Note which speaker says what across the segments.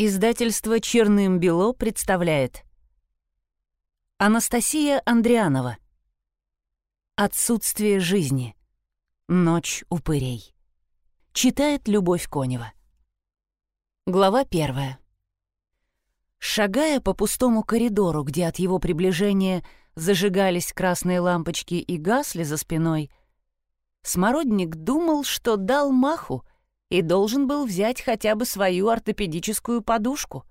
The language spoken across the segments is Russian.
Speaker 1: Издательство «Черным-бело» представляет Анастасия Андрианова «Отсутствие жизни. Ночь упырей». Читает Любовь Конева. Глава первая. Шагая по пустому коридору, где от его приближения зажигались красные лампочки и гасли за спиной, Смородник думал, что дал маху — и должен был взять хотя бы свою ортопедическую подушку.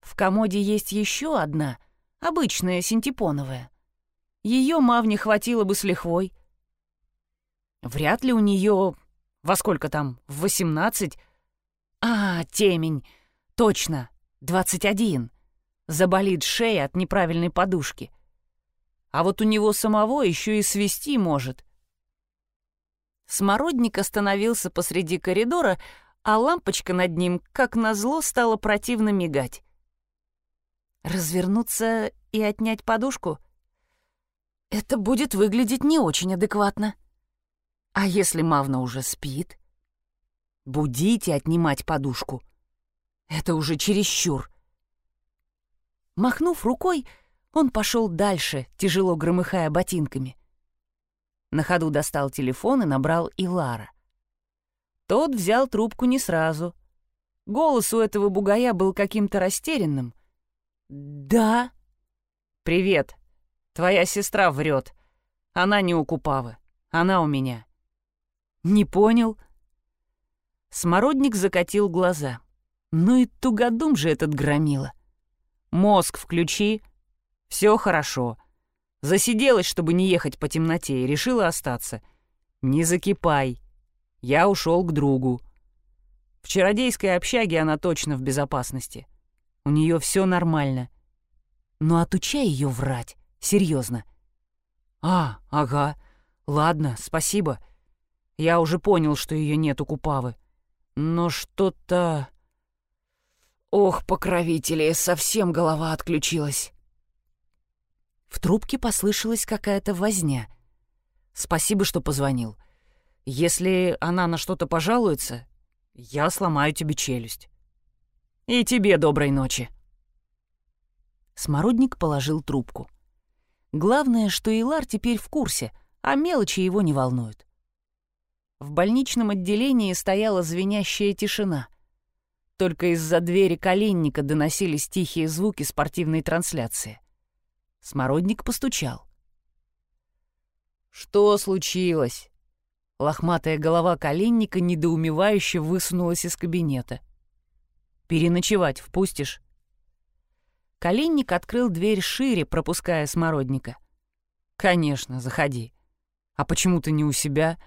Speaker 1: В комоде есть еще одна, обычная синтепоновая. Ее Мавне хватило бы с лихвой. Вряд ли у нее... Во сколько там? В восемнадцать? А, темень. Точно, двадцать один. Заболит шея от неправильной подушки. А вот у него самого еще и свести может — Смородник остановился посреди коридора, а лампочка над ним, как назло, стала противно мигать. Развернуться и отнять подушку? Это будет выглядеть не очень адекватно. А если Мавна уже спит? Будить и отнимать подушку. Это уже чересчур. Махнув рукой, он пошел дальше, тяжело громыхая ботинками. На ходу достал телефон и набрал Илара. Тот взял трубку не сразу. Голос у этого бугая был каким-то растерянным. «Да?» «Привет. Твоя сестра врет. Она не у Купавы. Она у меня». «Не понял?» Смородник закатил глаза. «Ну и тугодум же этот громила. Мозг включи. Все хорошо. Засиделась, чтобы не ехать по темноте, и решила остаться. Не закипай. Я ушел к другу. В чародейской общаге она точно в безопасности. У нее все нормально. Но отучай ее врать. Серьезно. А, ага. Ладно, спасибо. Я уже понял, что ее нет у Купавы. Но что-то... Ох, покровители, совсем голова отключилась. В трубке послышалась какая-то возня. «Спасибо, что позвонил. Если она на что-то пожалуется, я сломаю тебе челюсть. И тебе доброй ночи». Смородник положил трубку. Главное, что Илар теперь в курсе, а мелочи его не волнуют. В больничном отделении стояла звенящая тишина. Только из-за двери коленника доносились тихие звуки спортивной трансляции. Смородник постучал. «Что случилось?» Лохматая голова коленника недоумевающе высунулась из кабинета. «Переночевать впустишь?» Коленник открыл дверь шире, пропуская смородника. «Конечно, заходи. А почему ты не у себя?»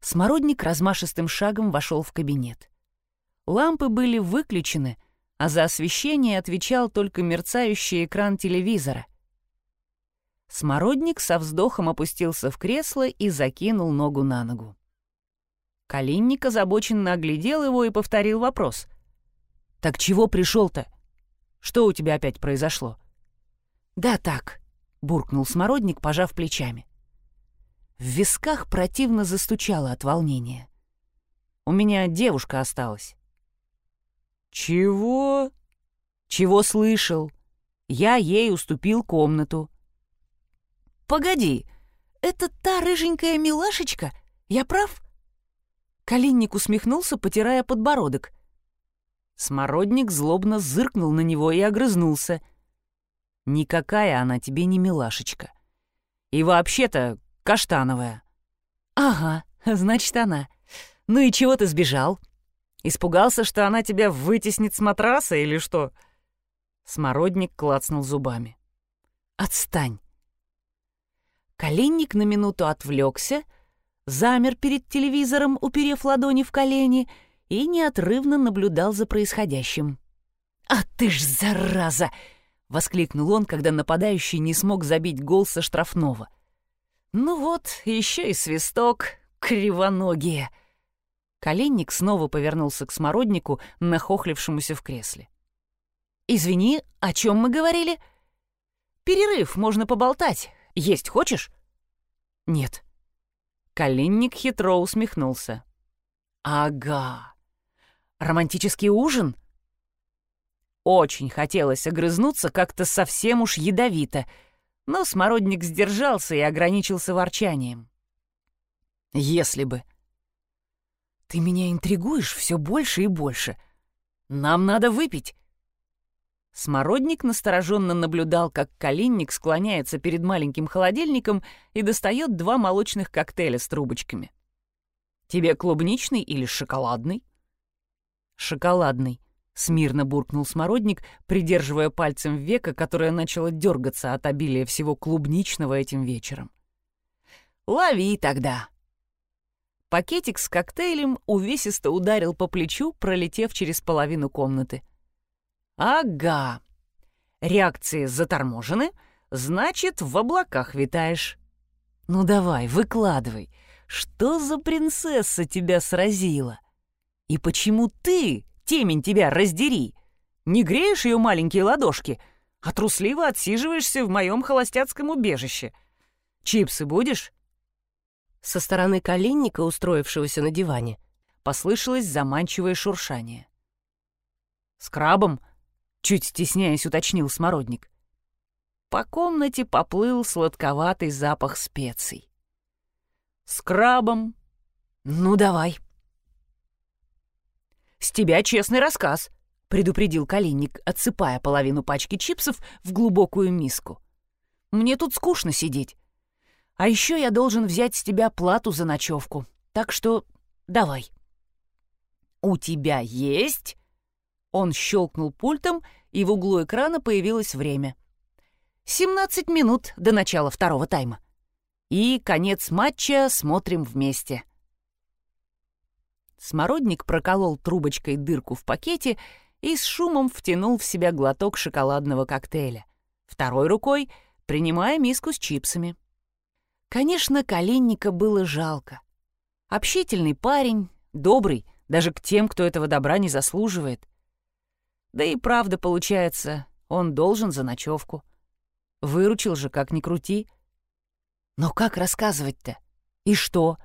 Speaker 1: Смородник размашистым шагом вошел в кабинет. Лампы были выключены, а за освещение отвечал только мерцающий экран телевизора. Смородник со вздохом опустился в кресло и закинул ногу на ногу. Калинник озабоченно оглядел его и повторил вопрос. «Так чего пришел-то? Что у тебя опять произошло?» «Да так», — буркнул Смородник, пожав плечами. В висках противно застучало от волнения. «У меня девушка осталась. «Чего?» «Чего слышал? Я ей уступил комнату». «Погоди, это та рыженькая милашечка? Я прав?» Калинник усмехнулся, потирая подбородок. Смородник злобно зыркнул на него и огрызнулся. «Никакая она тебе не милашечка. И вообще-то каштановая». «Ага, значит, она. Ну и чего ты сбежал?» Испугался, что она тебя вытеснит с матраса или что?» Смородник клацнул зубами. «Отстань!» Коленник на минуту отвлекся, замер перед телевизором, уперев ладони в колени, и неотрывно наблюдал за происходящим. «А ты ж зараза!» — воскликнул он, когда нападающий не смог забить гол со штрафного. «Ну вот, еще и свисток, кривоногие!» Коленник снова повернулся к смороднику, нахохлившемуся в кресле. «Извини, о чем мы говорили?» «Перерыв, можно поболтать. Есть хочешь?» «Нет». Коленник хитро усмехнулся. «Ага. Романтический ужин? Очень хотелось огрызнуться как-то совсем уж ядовито, но смородник сдержался и ограничился ворчанием. Если бы. Ты меня интригуешь все больше и больше. Нам надо выпить. Смородник настороженно наблюдал, как калинник склоняется перед маленьким холодильником и достает два молочных коктейля с трубочками. «Тебе клубничный или шоколадный?» «Шоколадный», — смирно буркнул смородник, придерживая пальцем века, которое начало дергаться от обилия всего клубничного этим вечером. «Лови тогда!» Пакетик с коктейлем увесисто ударил по плечу, пролетев через половину комнаты — «Ага. Реакции заторможены, значит, в облаках витаешь. Ну давай, выкладывай. Что за принцесса тебя сразила? И почему ты, темень тебя, раздери, не греешь ее маленькие ладошки, а трусливо отсиживаешься в моем холостяцком убежище? Чипсы будешь?»
Speaker 2: Со стороны коленника, устроившегося на диване,
Speaker 1: послышалось заманчивое шуршание. «С крабом?» чуть стесняясь уточнил смородник. По комнате поплыл сладковатый запах специй. С крабом. Ну, давай. С тебя честный рассказ, предупредил Калинник, отсыпая половину пачки чипсов в глубокую миску. Мне тут скучно сидеть. А еще я должен взять с тебя плату за ночевку. Так что давай. У тебя есть он щелкнул пультом, и в углу экрана появилось время. 17 минут до начала второго тайма. И конец матча смотрим вместе. Смородник проколол трубочкой дырку в пакете и с шумом втянул в себя глоток шоколадного коктейля. Второй рукой принимая миску с чипсами. Конечно, Калинника было жалко. Общительный парень, добрый, даже к тем, кто этого добра не заслуживает. Да и правда получается, он должен за ночевку. Выручил же, как ни крути. Но как рассказывать-то? И что?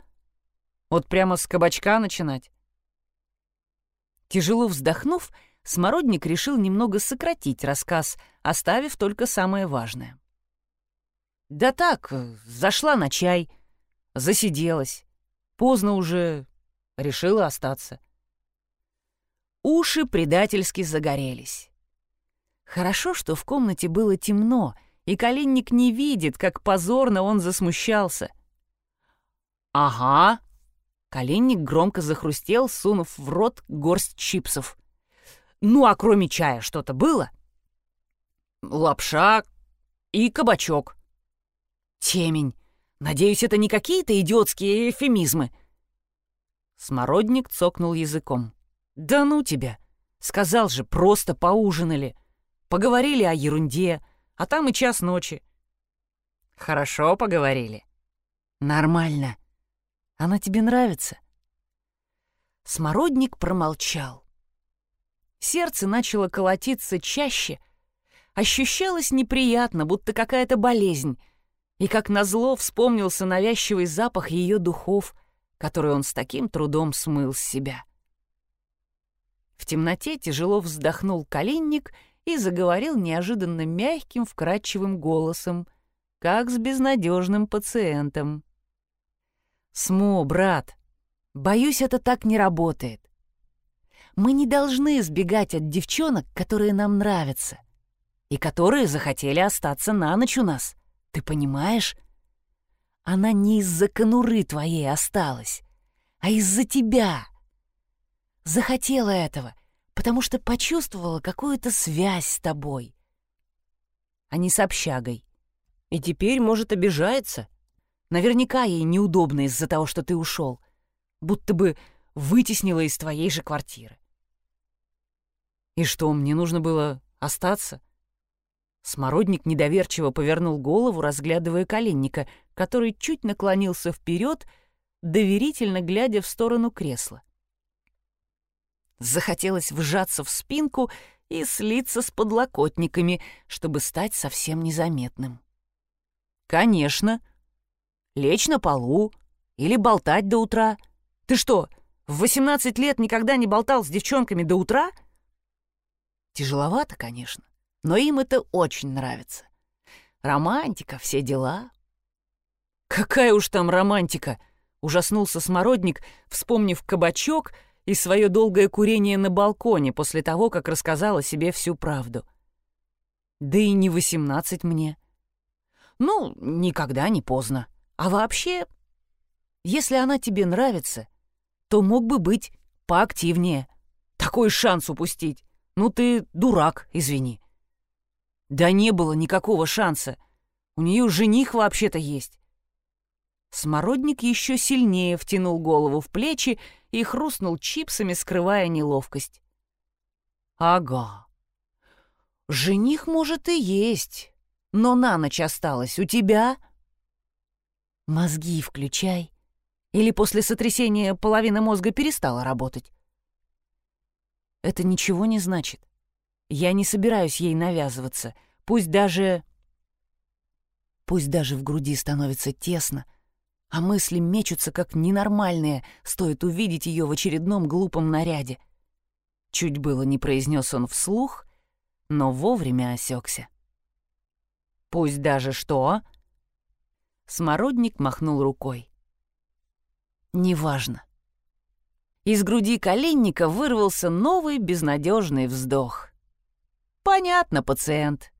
Speaker 1: Вот прямо с кабачка начинать? Тяжело вздохнув, Смородник решил немного сократить рассказ, оставив только самое важное. Да так, зашла на чай, засиделась. Поздно уже решила остаться. Уши предательски загорелись. Хорошо, что в комнате было темно, и Калинник не видит, как позорно он засмущался. «Ага!» Калинник громко захрустел, сунув в рот горсть чипсов. «Ну, а кроме чая что-то было?» «Лапша и кабачок». «Темень! Надеюсь, это не какие-то идиотские эфемизмы?» Смородник цокнул языком. «Да ну тебя! Сказал же, просто поужинали. Поговорили о ерунде, а там и час ночи». «Хорошо поговорили». «Нормально. Она тебе нравится?» Смородник промолчал. Сердце начало колотиться чаще, ощущалось неприятно, будто какая-то болезнь, и как назло вспомнился навязчивый запах ее духов, который он с таким трудом смыл с себя. В темноте тяжело вздохнул коленник и заговорил неожиданно мягким, вкрадчивым голосом, как с безнадежным пациентом. «Смо, брат, боюсь, это так не работает. Мы не должны избегать от девчонок, которые нам нравятся, и которые захотели остаться на ночь у нас. Ты понимаешь? Она не из-за конуры твоей осталась, а из-за тебя» захотела этого, потому что почувствовала какую-то связь с тобой, а не с общагой. И теперь, может, обижается. Наверняка ей неудобно из-за того, что ты ушел, будто бы вытеснила из твоей же квартиры. И что, мне нужно было остаться? Смородник недоверчиво повернул голову, разглядывая коленника, который чуть наклонился вперед, доверительно глядя в сторону кресла. Захотелось вжаться в спинку и слиться с подлокотниками, чтобы стать совсем незаметным. Конечно. Лечь на полу или болтать до утра. Ты что, В 18 лет никогда не болтал с девчонками до утра? Тяжеловато, конечно, но им это очень нравится. Романтика, все дела. Какая уж там романтика! Ужаснулся смородник, вспомнив кабачок и свое долгое курение на балконе после того, как рассказала себе всю правду. Да и не восемнадцать мне. Ну, никогда не поздно. А вообще, если она тебе нравится, то мог бы быть поактивнее. Такой шанс упустить. Ну ты дурак, извини. Да не было никакого шанса. У нее жених вообще-то есть. Смородник еще сильнее втянул голову в плечи и хрустнул чипсами, скрывая неловкость. «Ага. Жених, может, и есть, но на ночь осталось у тебя...» «Мозги включай. Или после сотрясения половина мозга перестала работать?» «Это ничего не значит. Я не собираюсь ей навязываться. Пусть даже...» Пусть даже в груди становится тесно, — а мысли мечутся как ненормальные, стоит увидеть ее в очередном глупом наряде. Чуть было не произнес он вслух, но вовремя осекся. «Пусть даже что?» Смородник махнул рукой. «Неважно». Из груди коленника вырвался новый безнадежный вздох. «Понятно, пациент.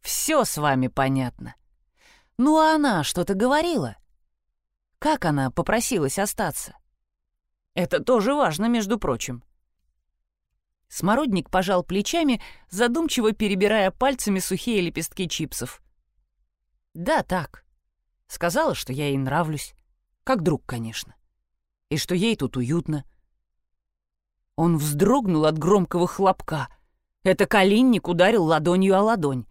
Speaker 1: Все с вами понятно. Ну а она что-то говорила?» Как она попросилась остаться? Это тоже важно, между прочим. Смородник пожал плечами, задумчиво перебирая пальцами сухие лепестки чипсов. «Да, так. Сказала, что я ей нравлюсь. Как друг, конечно. И что ей тут уютно». Он вздрогнул от громкого хлопка. Это Калинник ударил ладонью о ладонь.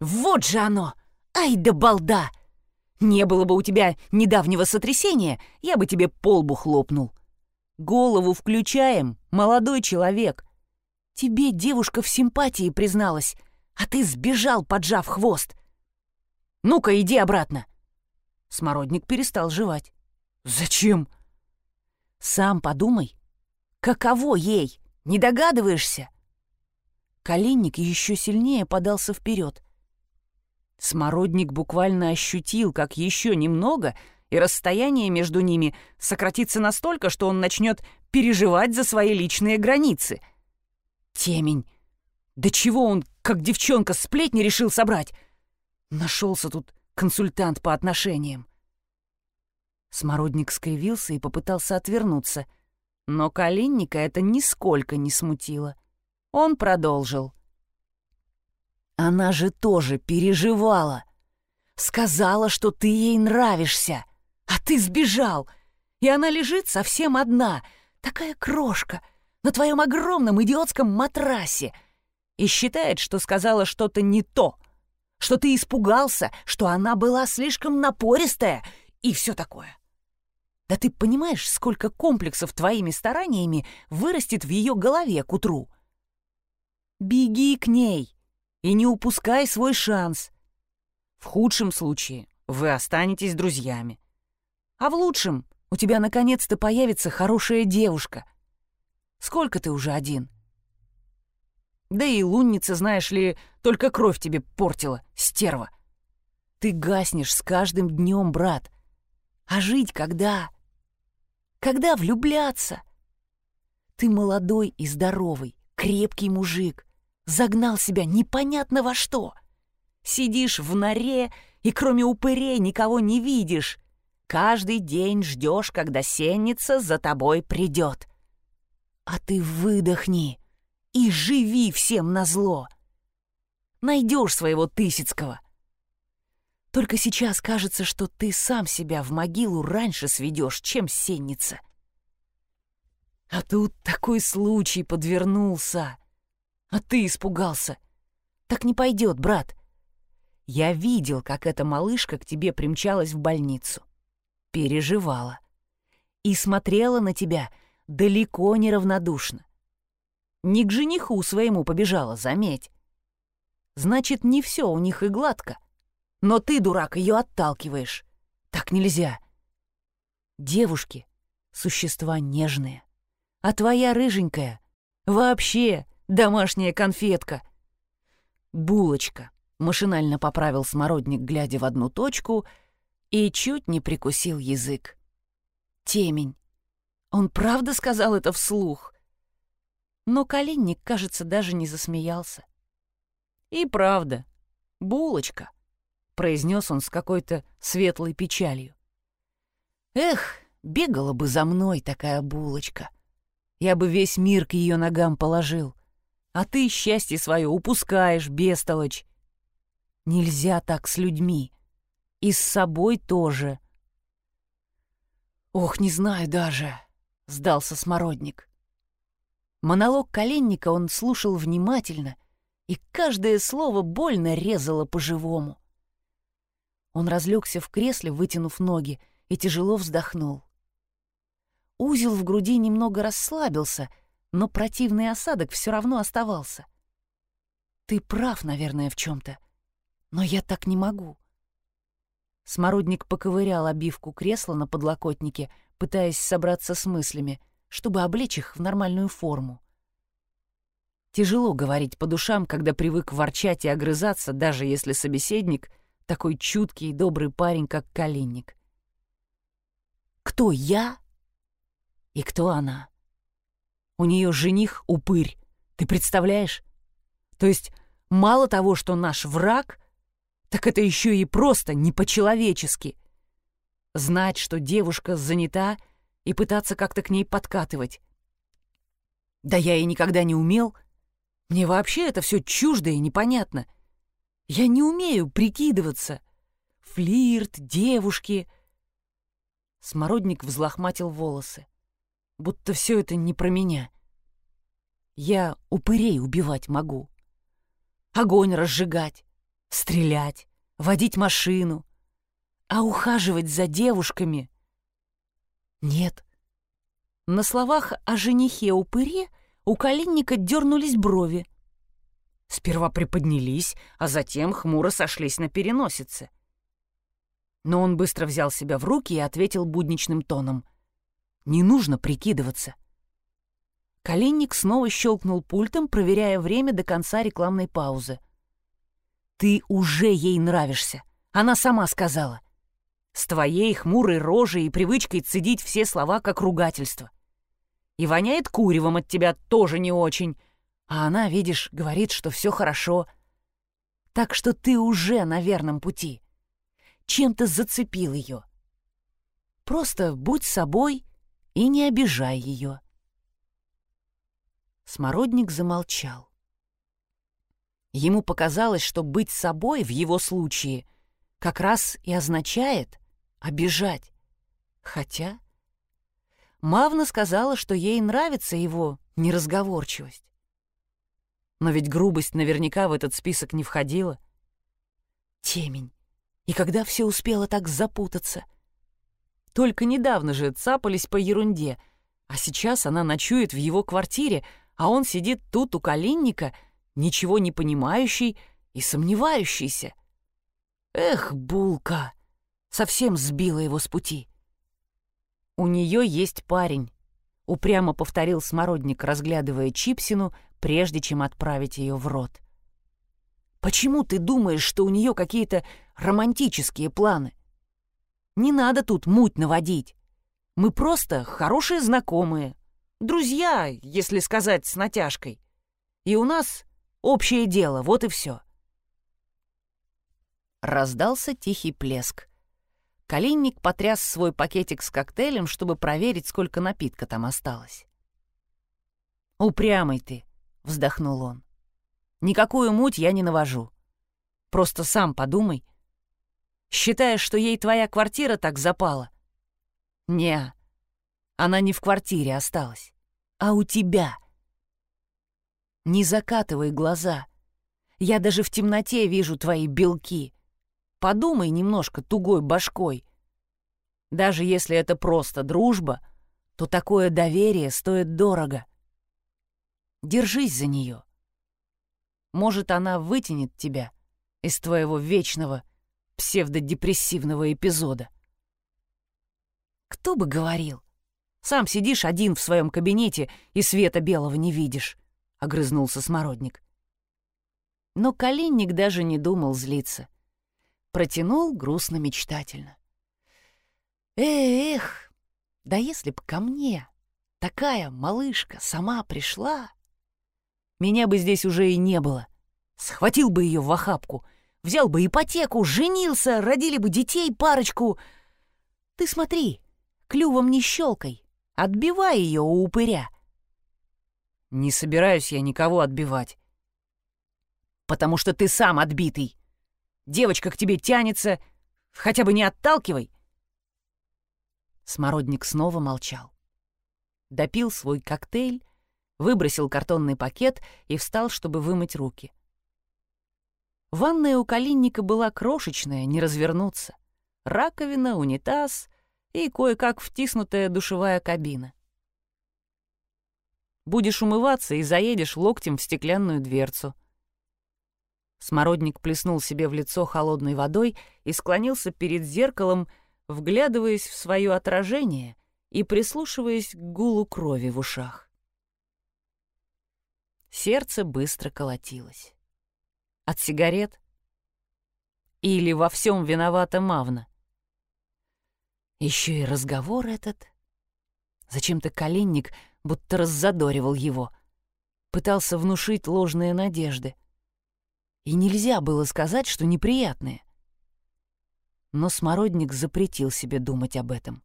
Speaker 1: «Вот же оно! Ай да балда!» Не было бы у тебя недавнего сотрясения, я бы тебе полбу хлопнул. Голову включаем, молодой человек. Тебе девушка в симпатии призналась, а ты сбежал, поджав хвост. Ну-ка, иди обратно. Смородник перестал жевать. Зачем? Сам подумай. Каково ей? Не догадываешься? Калинник еще сильнее подался вперед. Смородник буквально ощутил, как еще немного, и расстояние между ними сократится настолько, что он начнет переживать за свои личные границы. Темень! Да чего он, как девчонка, сплетни решил собрать? Нашелся тут консультант по отношениям. Смородник скривился и попытался отвернуться, но Калинника это нисколько не смутило. Он продолжил — она же тоже переживала. Сказала, что ты ей нравишься, а ты сбежал. И она лежит совсем одна, такая крошка, на твоем огромном идиотском матрасе. И считает, что сказала что-то не то, что ты испугался, что она была слишком напористая и все такое. Да ты понимаешь, сколько комплексов твоими стараниями вырастет в ее голове к утру? Беги к ней, и не упускай свой шанс. В худшем случае вы останетесь друзьями. А в лучшем у тебя наконец-то появится хорошая девушка. Сколько ты уже один? Да и лунница, знаешь ли, только кровь тебе портила, стерва. Ты гаснешь с каждым днем, брат. А жить когда? Когда влюбляться? Ты молодой и здоровый, крепкий мужик загнал себя непонятно во что. Сидишь в норе и кроме упырей никого не видишь. Каждый день ждешь, когда сенница за тобой придет. А ты выдохни и живи всем назло. Найдешь своего Тысяцкого. Только сейчас кажется, что ты сам себя в могилу раньше сведешь, чем сенница. А тут такой случай подвернулся. А ты испугался. Так не пойдет, брат. Я видел, как эта малышка к тебе примчалась в больницу. Переживала. И смотрела на тебя далеко не равнодушно. Не к жениху своему побежала, заметь. Значит, не все у них и гладко. Но ты, дурак, ее отталкиваешь. Так нельзя. Девушки — существа нежные, А твоя рыженькая вообще домашняя конфетка. Булочка, машинально поправил смородник, глядя в одну точку, и чуть не прикусил язык. Темень. Он правда сказал это вслух? Но Калинник, кажется, даже не засмеялся. И правда, булочка, произнес он с какой-то светлой печалью. Эх, бегала бы за мной такая булочка. Я бы весь мир к ее ногам положил. А ты счастье свое упускаешь, бестолочь. Нельзя так с людьми. И с собой тоже. Ох, не знаю даже, сдался смородник. Монолог коленника он слушал внимательно, и каждое слово больно резало по-живому. Он разлегся в кресле, вытянув ноги, и тяжело вздохнул. Узел в груди немного расслабился, но противный осадок все равно оставался. «Ты прав, наверное, в чем-то, но я так не могу». Смородник поковырял обивку кресла на подлокотнике, пытаясь собраться с мыслями, чтобы облечь их в нормальную форму. Тяжело говорить по душам, когда привык ворчать и огрызаться, даже если собеседник — такой чуткий и добрый парень, как Калинник. Кто я и кто она? У нее жених упырь, ты представляешь? То есть мало того, что наш враг, так это еще и просто не по-человечески. Знать, что девушка занята, и пытаться как-то к ней подкатывать. Да я и никогда не умел. Мне вообще это все чуждо и непонятно. Я не умею прикидываться. Флирт, девушки. Смородник взлохматил волосы будто все это не про меня. Я упырей убивать могу. Огонь разжигать, стрелять, водить машину. А ухаживать за девушками... Нет. На словах о женихе-упыре у Калинника дернулись брови. Сперва приподнялись, а затем хмуро сошлись на переносице. Но он быстро взял себя в руки и ответил будничным тоном — не нужно прикидываться. Калинник снова щелкнул пультом, проверяя время до конца рекламной паузы. «Ты уже ей нравишься. Она сама сказала. С твоей хмурой рожей и привычкой цедить все слова как ругательство. И воняет куревом от тебя тоже не очень. А она, видишь, говорит, что все хорошо. Так что ты уже на верном пути. Чем-то зацепил ее. Просто будь собой и не обижай ее. Смородник замолчал. Ему показалось, что быть собой в его случае как раз и означает обижать. Хотя Мавна сказала, что ей нравится его неразговорчивость. Но ведь грубость наверняка в этот список не входила. Темень. И когда все успело так запутаться? Только недавно же цапались по ерунде, а сейчас она ночует в его квартире, а он сидит тут у калинника, ничего не понимающий и сомневающийся. Эх, булка! Совсем сбила его с пути. У нее есть парень, упрямо повторил смородник, разглядывая Чипсину, прежде чем отправить ее в рот. Почему ты думаешь, что у нее какие-то романтические планы? Не надо тут муть наводить. Мы просто хорошие знакомые. Друзья, если сказать с натяжкой. И у нас общее дело, вот и все. Раздался тихий плеск. Калинник потряс свой пакетик с коктейлем, чтобы проверить, сколько напитка там осталось. «Упрямый ты», — вздохнул он. «Никакую муть я не навожу. Просто сам подумай, Считаешь, что ей твоя квартира так запала? Не, она не в квартире осталась, а у тебя. Не закатывай глаза. Я даже в темноте вижу твои белки. Подумай немножко тугой башкой. Даже если это просто дружба, то такое доверие стоит дорого. Держись за нее. Может, она вытянет тебя из твоего вечного псевдодепрессивного эпизода. Кто бы говорил? Сам сидишь один в своем кабинете и света белого не видишь», — огрызнулся Смородник. Но Калинник даже не думал злиться. Протянул грустно-мечтательно. «Эх, да если б ко мне такая малышка сама пришла, меня бы здесь уже и не было. Схватил бы ее в охапку, взял бы ипотеку, женился, родили бы детей парочку. Ты смотри, клювом не щелкай, отбивай ее у упыря. Не собираюсь я никого отбивать. Потому что ты сам отбитый. Девочка к тебе тянется, хотя бы не отталкивай. Смородник снова молчал. Допил свой коктейль, выбросил картонный пакет и встал, чтобы вымыть руки. Ванная у Калинника была крошечная, не развернуться. Раковина, унитаз и кое-как втиснутая душевая кабина. Будешь умываться и заедешь локтем в стеклянную дверцу. Смородник плеснул себе в лицо холодной водой и склонился перед зеркалом, вглядываясь в свое отражение и прислушиваясь к гулу крови в ушах. Сердце быстро колотилось. От сигарет? Или во всем виновата Мавна? Еще и разговор этот. Зачем-то Калинник будто раззадоривал его. Пытался внушить ложные надежды. И нельзя было сказать, что неприятные. Но Смородник запретил себе думать об этом.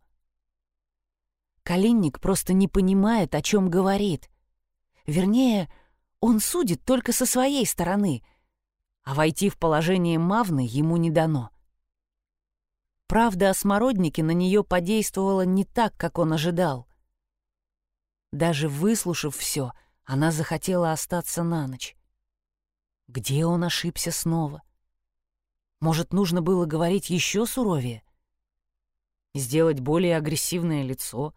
Speaker 1: Калинник просто не понимает, о чем говорит. Вернее, он судит только со своей стороны, а войти в положение Мавны ему не дано. Правда о смороднике на нее подействовала не так, как он ожидал. Даже выслушав все, она захотела остаться на ночь. Где он ошибся снова? Может, нужно было говорить еще суровее? Сделать более агрессивное лицо?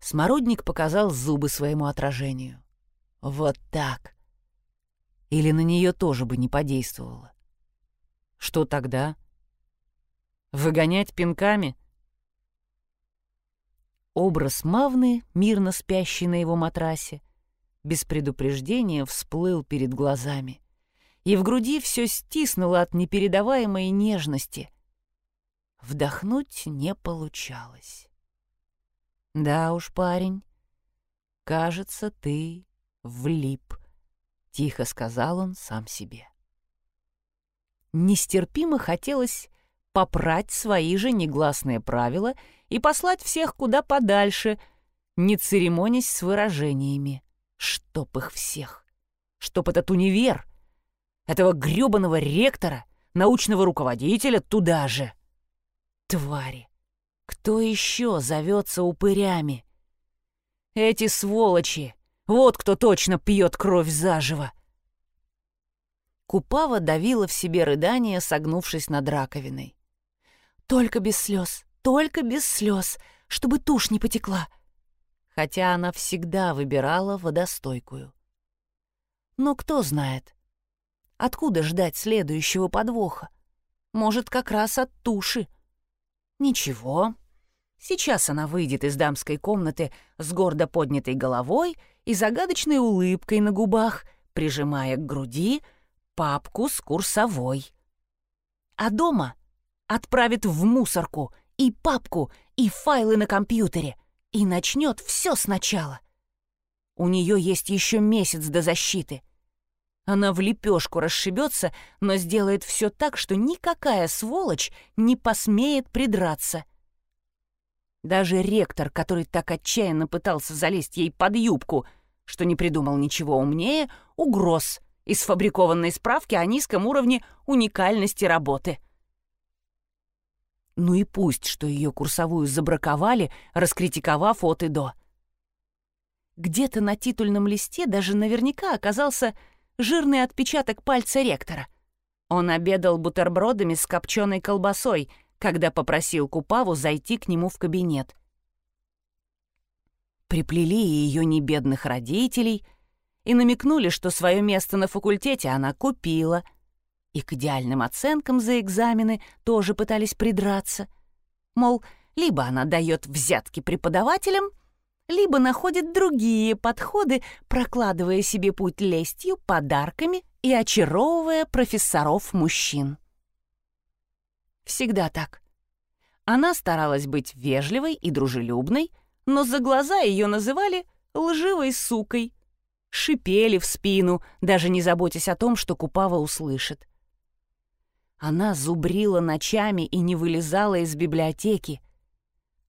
Speaker 1: Смородник показал зубы своему отражению. Вот так. Или на нее тоже бы не подействовало. Что тогда? Выгонять пинками? Образ Мавны, мирно спящий на его матрасе, без предупреждения всплыл перед глазами, и в груди все стиснуло от непередаваемой нежности. Вдохнуть не получалось. «Да уж, парень, кажется, ты влип», — тихо сказал он сам себе. Нестерпимо хотелось попрать свои же негласные правила и послать всех куда подальше, не церемонясь с выражениями. Чтоб их всех! Чтоб этот универ! Этого грёбаного ректора, научного руководителя туда же! Твари! Кто еще зовется упырями? Эти сволочи! Вот кто точно пьет кровь заживо! Купава давила в себе рыдание, согнувшись над раковиной. «Только без слез, только без слез, чтобы тушь не потекла!» хотя она всегда выбирала водостойкую. Но кто знает, откуда ждать следующего подвоха? Может, как раз от туши. Ничего. Сейчас она выйдет из дамской комнаты с гордо поднятой головой и загадочной улыбкой на губах, прижимая к груди папку с курсовой. А дома отправит в мусорку и папку, и файлы на компьютере — и начнет все сначала. У нее есть еще месяц до защиты. Она в лепешку расшибется, но сделает все так, что никакая сволочь не посмеет придраться. Даже ректор, который так отчаянно пытался залезть ей под юбку, что не придумал ничего умнее, угроз из сфабрикованной справки о низком уровне уникальности работы — ну и пусть, что ее курсовую забраковали, раскритиковав от и до. Где-то на титульном листе даже наверняка оказался жирный отпечаток пальца ректора. Он обедал бутербродами с копченой колбасой, когда попросил Купаву зайти к нему в кабинет. Приплели ее небедных родителей и намекнули, что свое место на факультете она купила — и к идеальным оценкам за экзамены тоже пытались придраться. Мол, Либо она дает взятки преподавателям, либо находит другие подходы, прокладывая себе путь лестью, подарками и очаровывая профессоров-мужчин. Всегда так. Она старалась быть вежливой и дружелюбной, но за глаза ее называли лживой сукой, шипели в спину, даже не заботясь о том, что Купава услышит. Она зубрила ночами и не вылезала из библиотеки,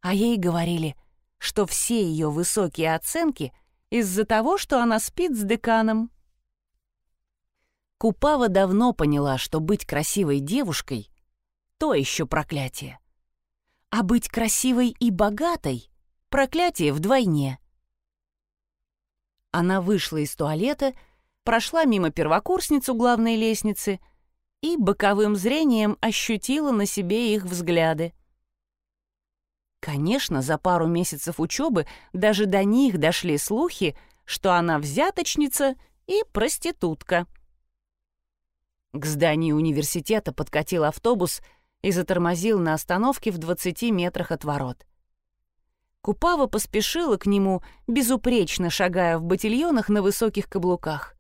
Speaker 1: а ей говорили, что все ее высокие оценки из-за того, что она спит с деканом. Купава давно поняла, что быть красивой девушкой — то еще проклятие. А быть красивой и богатой — проклятие вдвойне. Она вышла из туалета, прошла мимо первокурсницу главной лестницы и боковым зрением ощутила на себе их взгляды. Конечно, за пару месяцев учебы даже до них дошли слухи, что она взяточница и проститутка. К зданию университета подкатил автобус и затормозил на остановке в 20 метрах от ворот. Купава поспешила к нему, безупречно шагая в ботильонах на высоких каблуках.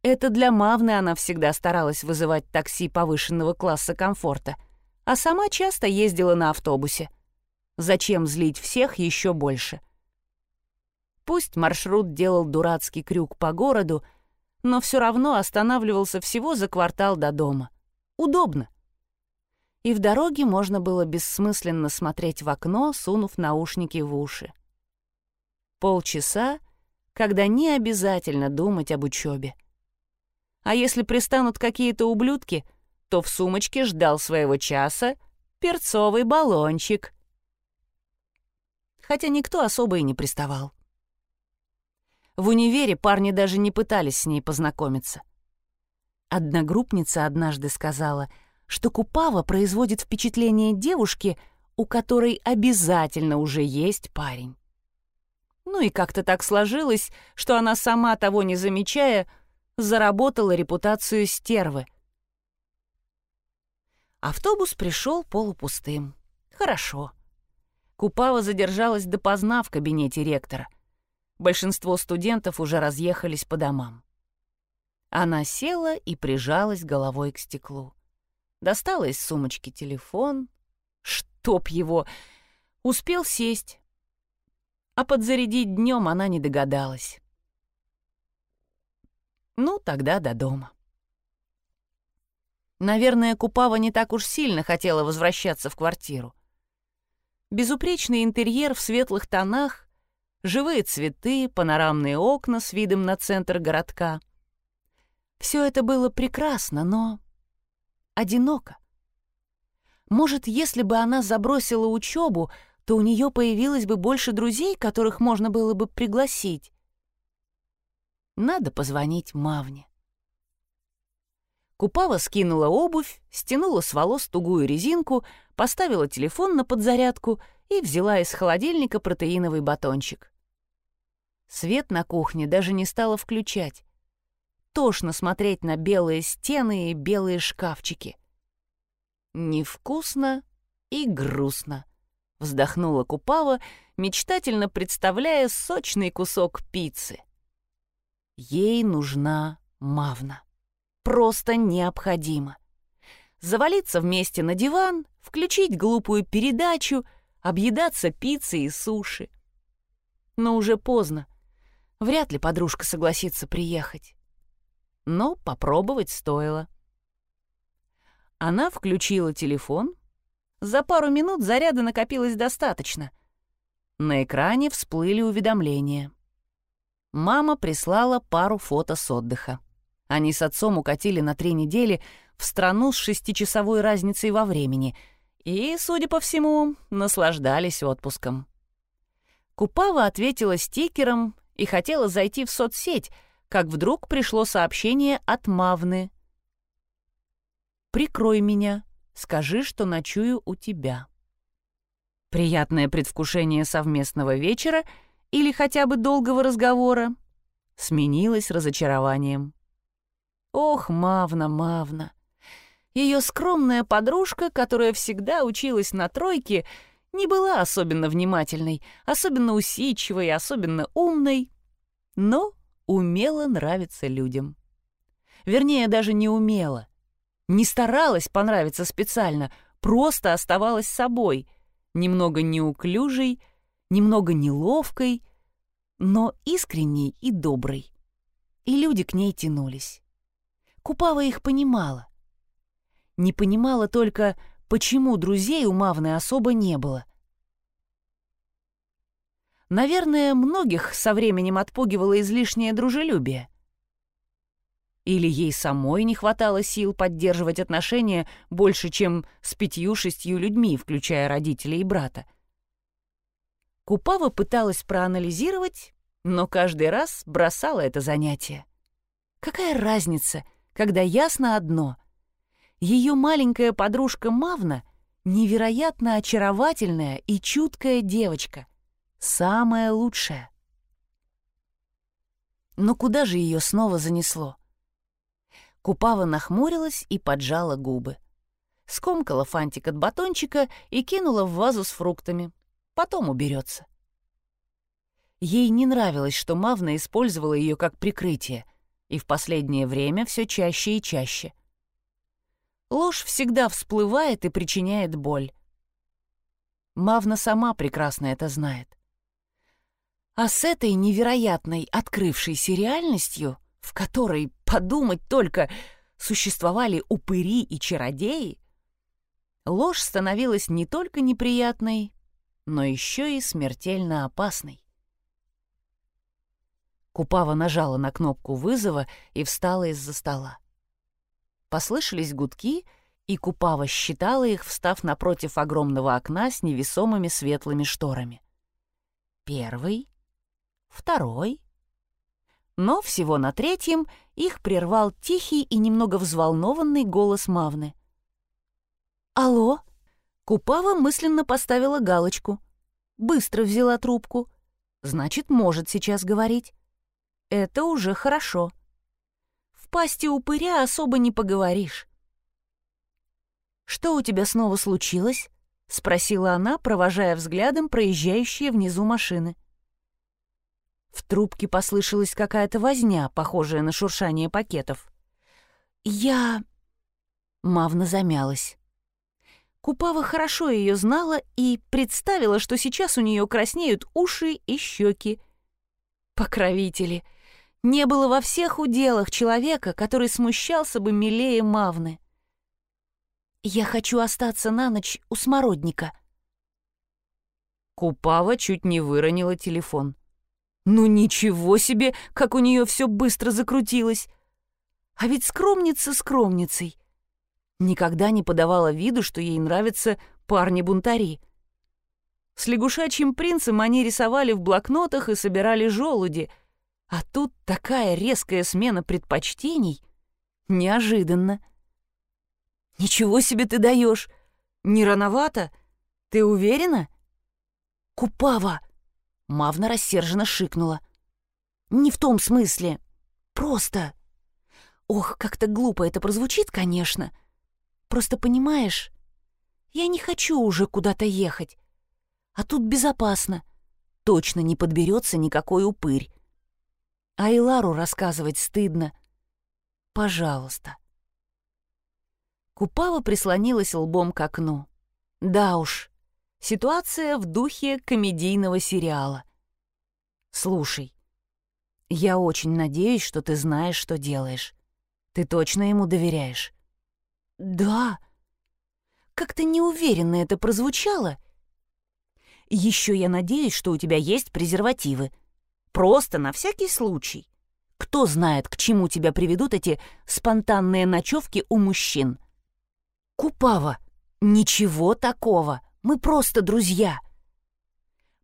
Speaker 1: Это для Мавны она всегда старалась вызывать такси повышенного класса комфорта, а сама часто ездила на автобусе. Зачем злить всех еще больше? Пусть маршрут делал дурацкий крюк по городу, но все равно останавливался всего за квартал до дома. Удобно и в дороге можно было бессмысленно смотреть в окно, сунув наушники в уши. Полчаса, когда не обязательно думать об учебе. А если пристанут какие-то ублюдки, то в сумочке ждал своего часа перцовый баллончик. Хотя никто особо и не приставал. В универе парни даже не пытались с ней познакомиться. Одногруппница однажды сказала — что Купава производит впечатление девушки, у которой обязательно уже есть парень. Ну и как-то так сложилось, что она сама того не замечая, заработала репутацию стервы. Автобус пришел полупустым. Хорошо. Купава задержалась допоздна в кабинете ректора. Большинство студентов уже разъехались по домам. Она села и прижалась головой к стеклу. Достала из сумочки телефон. Чтоб его! Успел сесть. А подзарядить днем она не догадалась. Ну, тогда до дома. Наверное, Купава не так уж сильно хотела возвращаться в квартиру. Безупречный интерьер в светлых тонах, живые цветы, панорамные окна с видом на центр городка. Все это было прекрасно, но одиноко. Может, если бы она забросила учебу, то у нее появилось бы больше друзей, которых можно было бы пригласить. Надо позвонить Мавне. Купава скинула обувь, стянула с волос тугую резинку, поставила телефон на подзарядку и взяла из холодильника протеиновый батончик. Свет на кухне даже не стала включать тошно смотреть на белые стены и белые шкафчики. Невкусно и грустно. Вздохнула Купава, мечтательно представляя сочный кусок пиццы. Ей нужна Мавна. Просто необходимо. Завалиться вместе на диван, включить глупую передачу, объедаться пиццей и суши. Но уже поздно. Вряд ли подружка согласится приехать но попробовать стоило. Она включила телефон. За пару минут заряда накопилось достаточно. На экране всплыли уведомления. Мама прислала пару фото с отдыха. Они с отцом укатили на три недели в страну с шестичасовой разницей во времени и, судя по всему, наслаждались отпуском. Купава ответила стикером и хотела зайти в соцсеть — как вдруг пришло сообщение от Мавны. «Прикрой меня, скажи, что ночую у тебя». Приятное предвкушение совместного вечера или хотя бы долгого разговора сменилось разочарованием. «Ох, Мавна, Мавна, Ее скромная подружка, которая всегда училась на тройке, не была особенно внимательной, особенно усидчивой, особенно умной, но умела нравиться людям. Вернее, даже не умела. Не старалась понравиться специально, просто оставалась собой, немного неуклюжей, немного неловкой, но искренней и доброй. И люди к ней тянулись. Купава их понимала. Не понимала только, почему друзей у Мавны особо не было. Наверное, многих со временем отпугивало излишнее дружелюбие. Или ей самой не хватало сил поддерживать отношения больше, чем с пятью-шестью людьми, включая родителей и брата. Купава пыталась проанализировать, но каждый раз бросала это занятие. Какая разница, когда ясно одно — ее маленькая подружка Мавна — невероятно очаровательная и чуткая девочка. Самая лучшая. Но куда же ее снова занесло? Купава нахмурилась и поджала губы. Скомкала фантик от батончика и кинула в вазу с фруктами. Потом уберется. Ей не нравилось, что Мавна использовала ее как прикрытие, и в последнее время все чаще и чаще. Ложь всегда всплывает и причиняет боль. Мавна сама прекрасно это знает. А с этой невероятной открывшейся реальностью, в которой, подумать только, существовали упыри и чародеи, ложь становилась не только неприятной, но еще и смертельно опасной. Купава нажала на кнопку вызова и встала из-за стола. Послышались гудки, и Купава считала их, встав напротив огромного окна с невесомыми светлыми шторами. Первый, второй. Но всего на третьем их прервал тихий и немного взволнованный голос Мавны. «Алло?» Купава мысленно поставила галочку. Быстро взяла трубку. Значит, может сейчас говорить. Это уже хорошо пасти упыря особо не поговоришь. «Что у тебя снова случилось?» — спросила она, провожая взглядом проезжающие внизу машины. В трубке послышалась какая-то возня, похожая на шуршание пакетов. «Я...» Мавна замялась. Купава хорошо ее знала и представила, что сейчас у нее краснеют уши и щеки. Покровители — не было во всех уделах человека, который смущался бы милее Мавны. «Я хочу остаться на ночь у смородника». Купава чуть не выронила телефон. «Ну ничего себе, как у нее все быстро закрутилось! А ведь скромница скромницей!» Никогда не подавала виду, что ей нравятся парни-бунтари. С лягушачьим принцем они рисовали в блокнотах и собирали желуди — а тут такая резкая смена предпочтений. Неожиданно. «Ничего себе ты даешь! Не рановато? Ты уверена?» «Купава!» — Мавна рассерженно шикнула. «Не в том смысле. Просто...» «Ох, как-то глупо это прозвучит, конечно. Просто понимаешь, я не хочу уже куда-то ехать. А тут безопасно. Точно не подберется никакой упырь. А Илару рассказывать стыдно. Пожалуйста. Купава прислонилась лбом к окну. Да уж, ситуация в духе комедийного сериала. Слушай, я очень надеюсь, что ты знаешь, что делаешь. Ты точно ему доверяешь? Да. Как-то неуверенно это прозвучало. Еще я надеюсь, что у тебя есть презервативы. Просто на всякий случай. Кто знает, к чему тебя приведут эти спонтанные ночевки у мужчин. Купава, ничего такого. Мы просто друзья.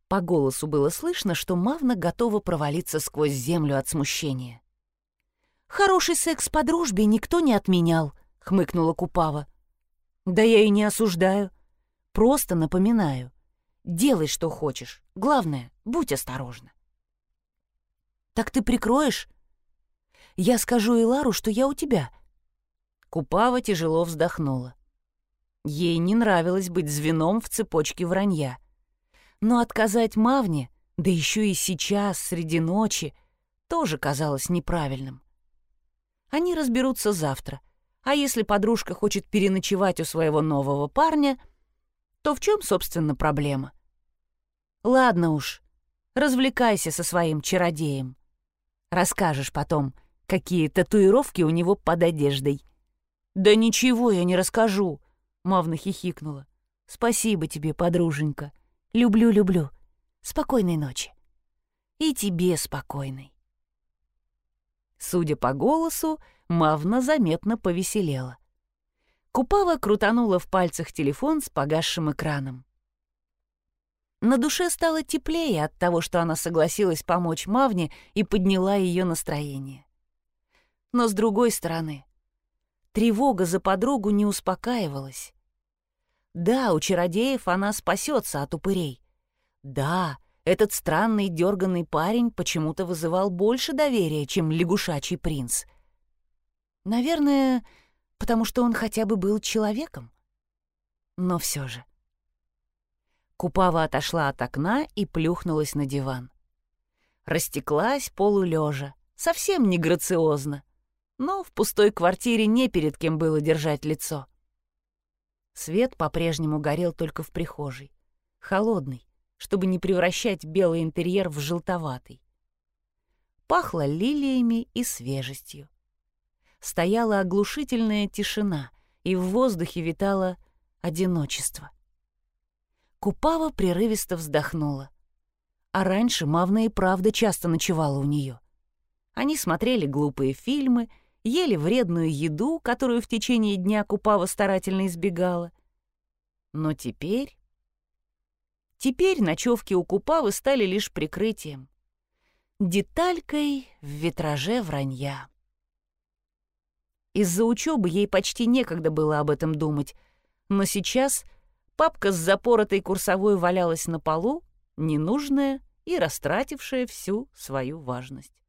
Speaker 1: По голосу было слышно, что Мавна готова провалиться сквозь землю от смущения. «Хороший секс по дружбе никто не отменял», — хмыкнула Купава. «Да я и не осуждаю. Просто напоминаю. Делай, что хочешь. Главное, будь осторожна». «Так ты прикроешь?» «Я скажу Илару, что я у тебя». Купава тяжело вздохнула. Ей не нравилось быть звеном в цепочке вранья. Но отказать Мавне, да еще и сейчас, среди ночи, тоже казалось неправильным. Они разберутся завтра, а если подружка хочет переночевать у своего нового парня, то в чем, собственно, проблема? Ладно уж, развлекайся со своим чародеем. Расскажешь потом, какие татуировки у него под одеждой. «Да ничего я не расскажу», — Мавна хихикнула. «Спасибо тебе, подруженька. Люблю, люблю. Спокойной ночи. И тебе спокойной». Судя по голосу, Мавна заметно повеселела. Купава крутанула в пальцах телефон с погасшим экраном. На душе стало теплее от того, что она согласилась помочь Мавне и подняла ее настроение. Но с другой стороны, тревога за подругу не успокаивалась. Да, у чародеев она спасется от упырей. Да, этот странный дерганный парень почему-то вызывал больше доверия, чем лягушачий принц. Наверное, потому что он хотя бы был человеком. Но все же. Купава отошла от окна и плюхнулась на диван. Растеклась полулежа, совсем не грациозно, но в пустой квартире не перед кем было держать лицо. Свет по-прежнему горел только в прихожей, холодный, чтобы не превращать белый интерьер в желтоватый. Пахло лилиями и свежестью. Стояла оглушительная тишина, и в воздухе витало одиночество. Купава прерывисто вздохнула. А раньше Мавна и правда часто ночевала у нее. Они смотрели глупые фильмы — ели вредную еду, которую в течение дня Купава старательно избегала. Но теперь... Теперь ночевки у Купавы стали лишь прикрытием. Деталькой в витраже вранья. Из-за учебы ей почти некогда было об этом думать, но сейчас папка с запоротой курсовой валялась на полу, ненужная и растратившая всю свою важность.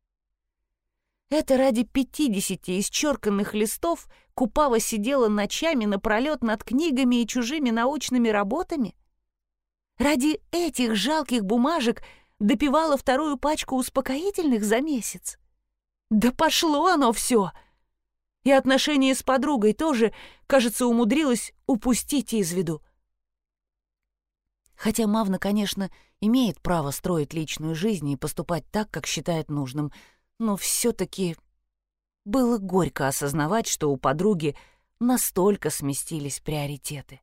Speaker 1: Это ради пятидесяти исчерканных листов Купава сидела ночами напролет над книгами и чужими научными работами? Ради этих жалких бумажек допивала вторую пачку успокоительных за месяц? Да пошло оно все! И отношения с подругой тоже, кажется, умудрилась упустить из виду. Хотя Мавна, конечно, имеет право строить личную жизнь и поступать так, как считает нужным — но все-таки было горько осознавать, что у подруги настолько сместились приоритеты.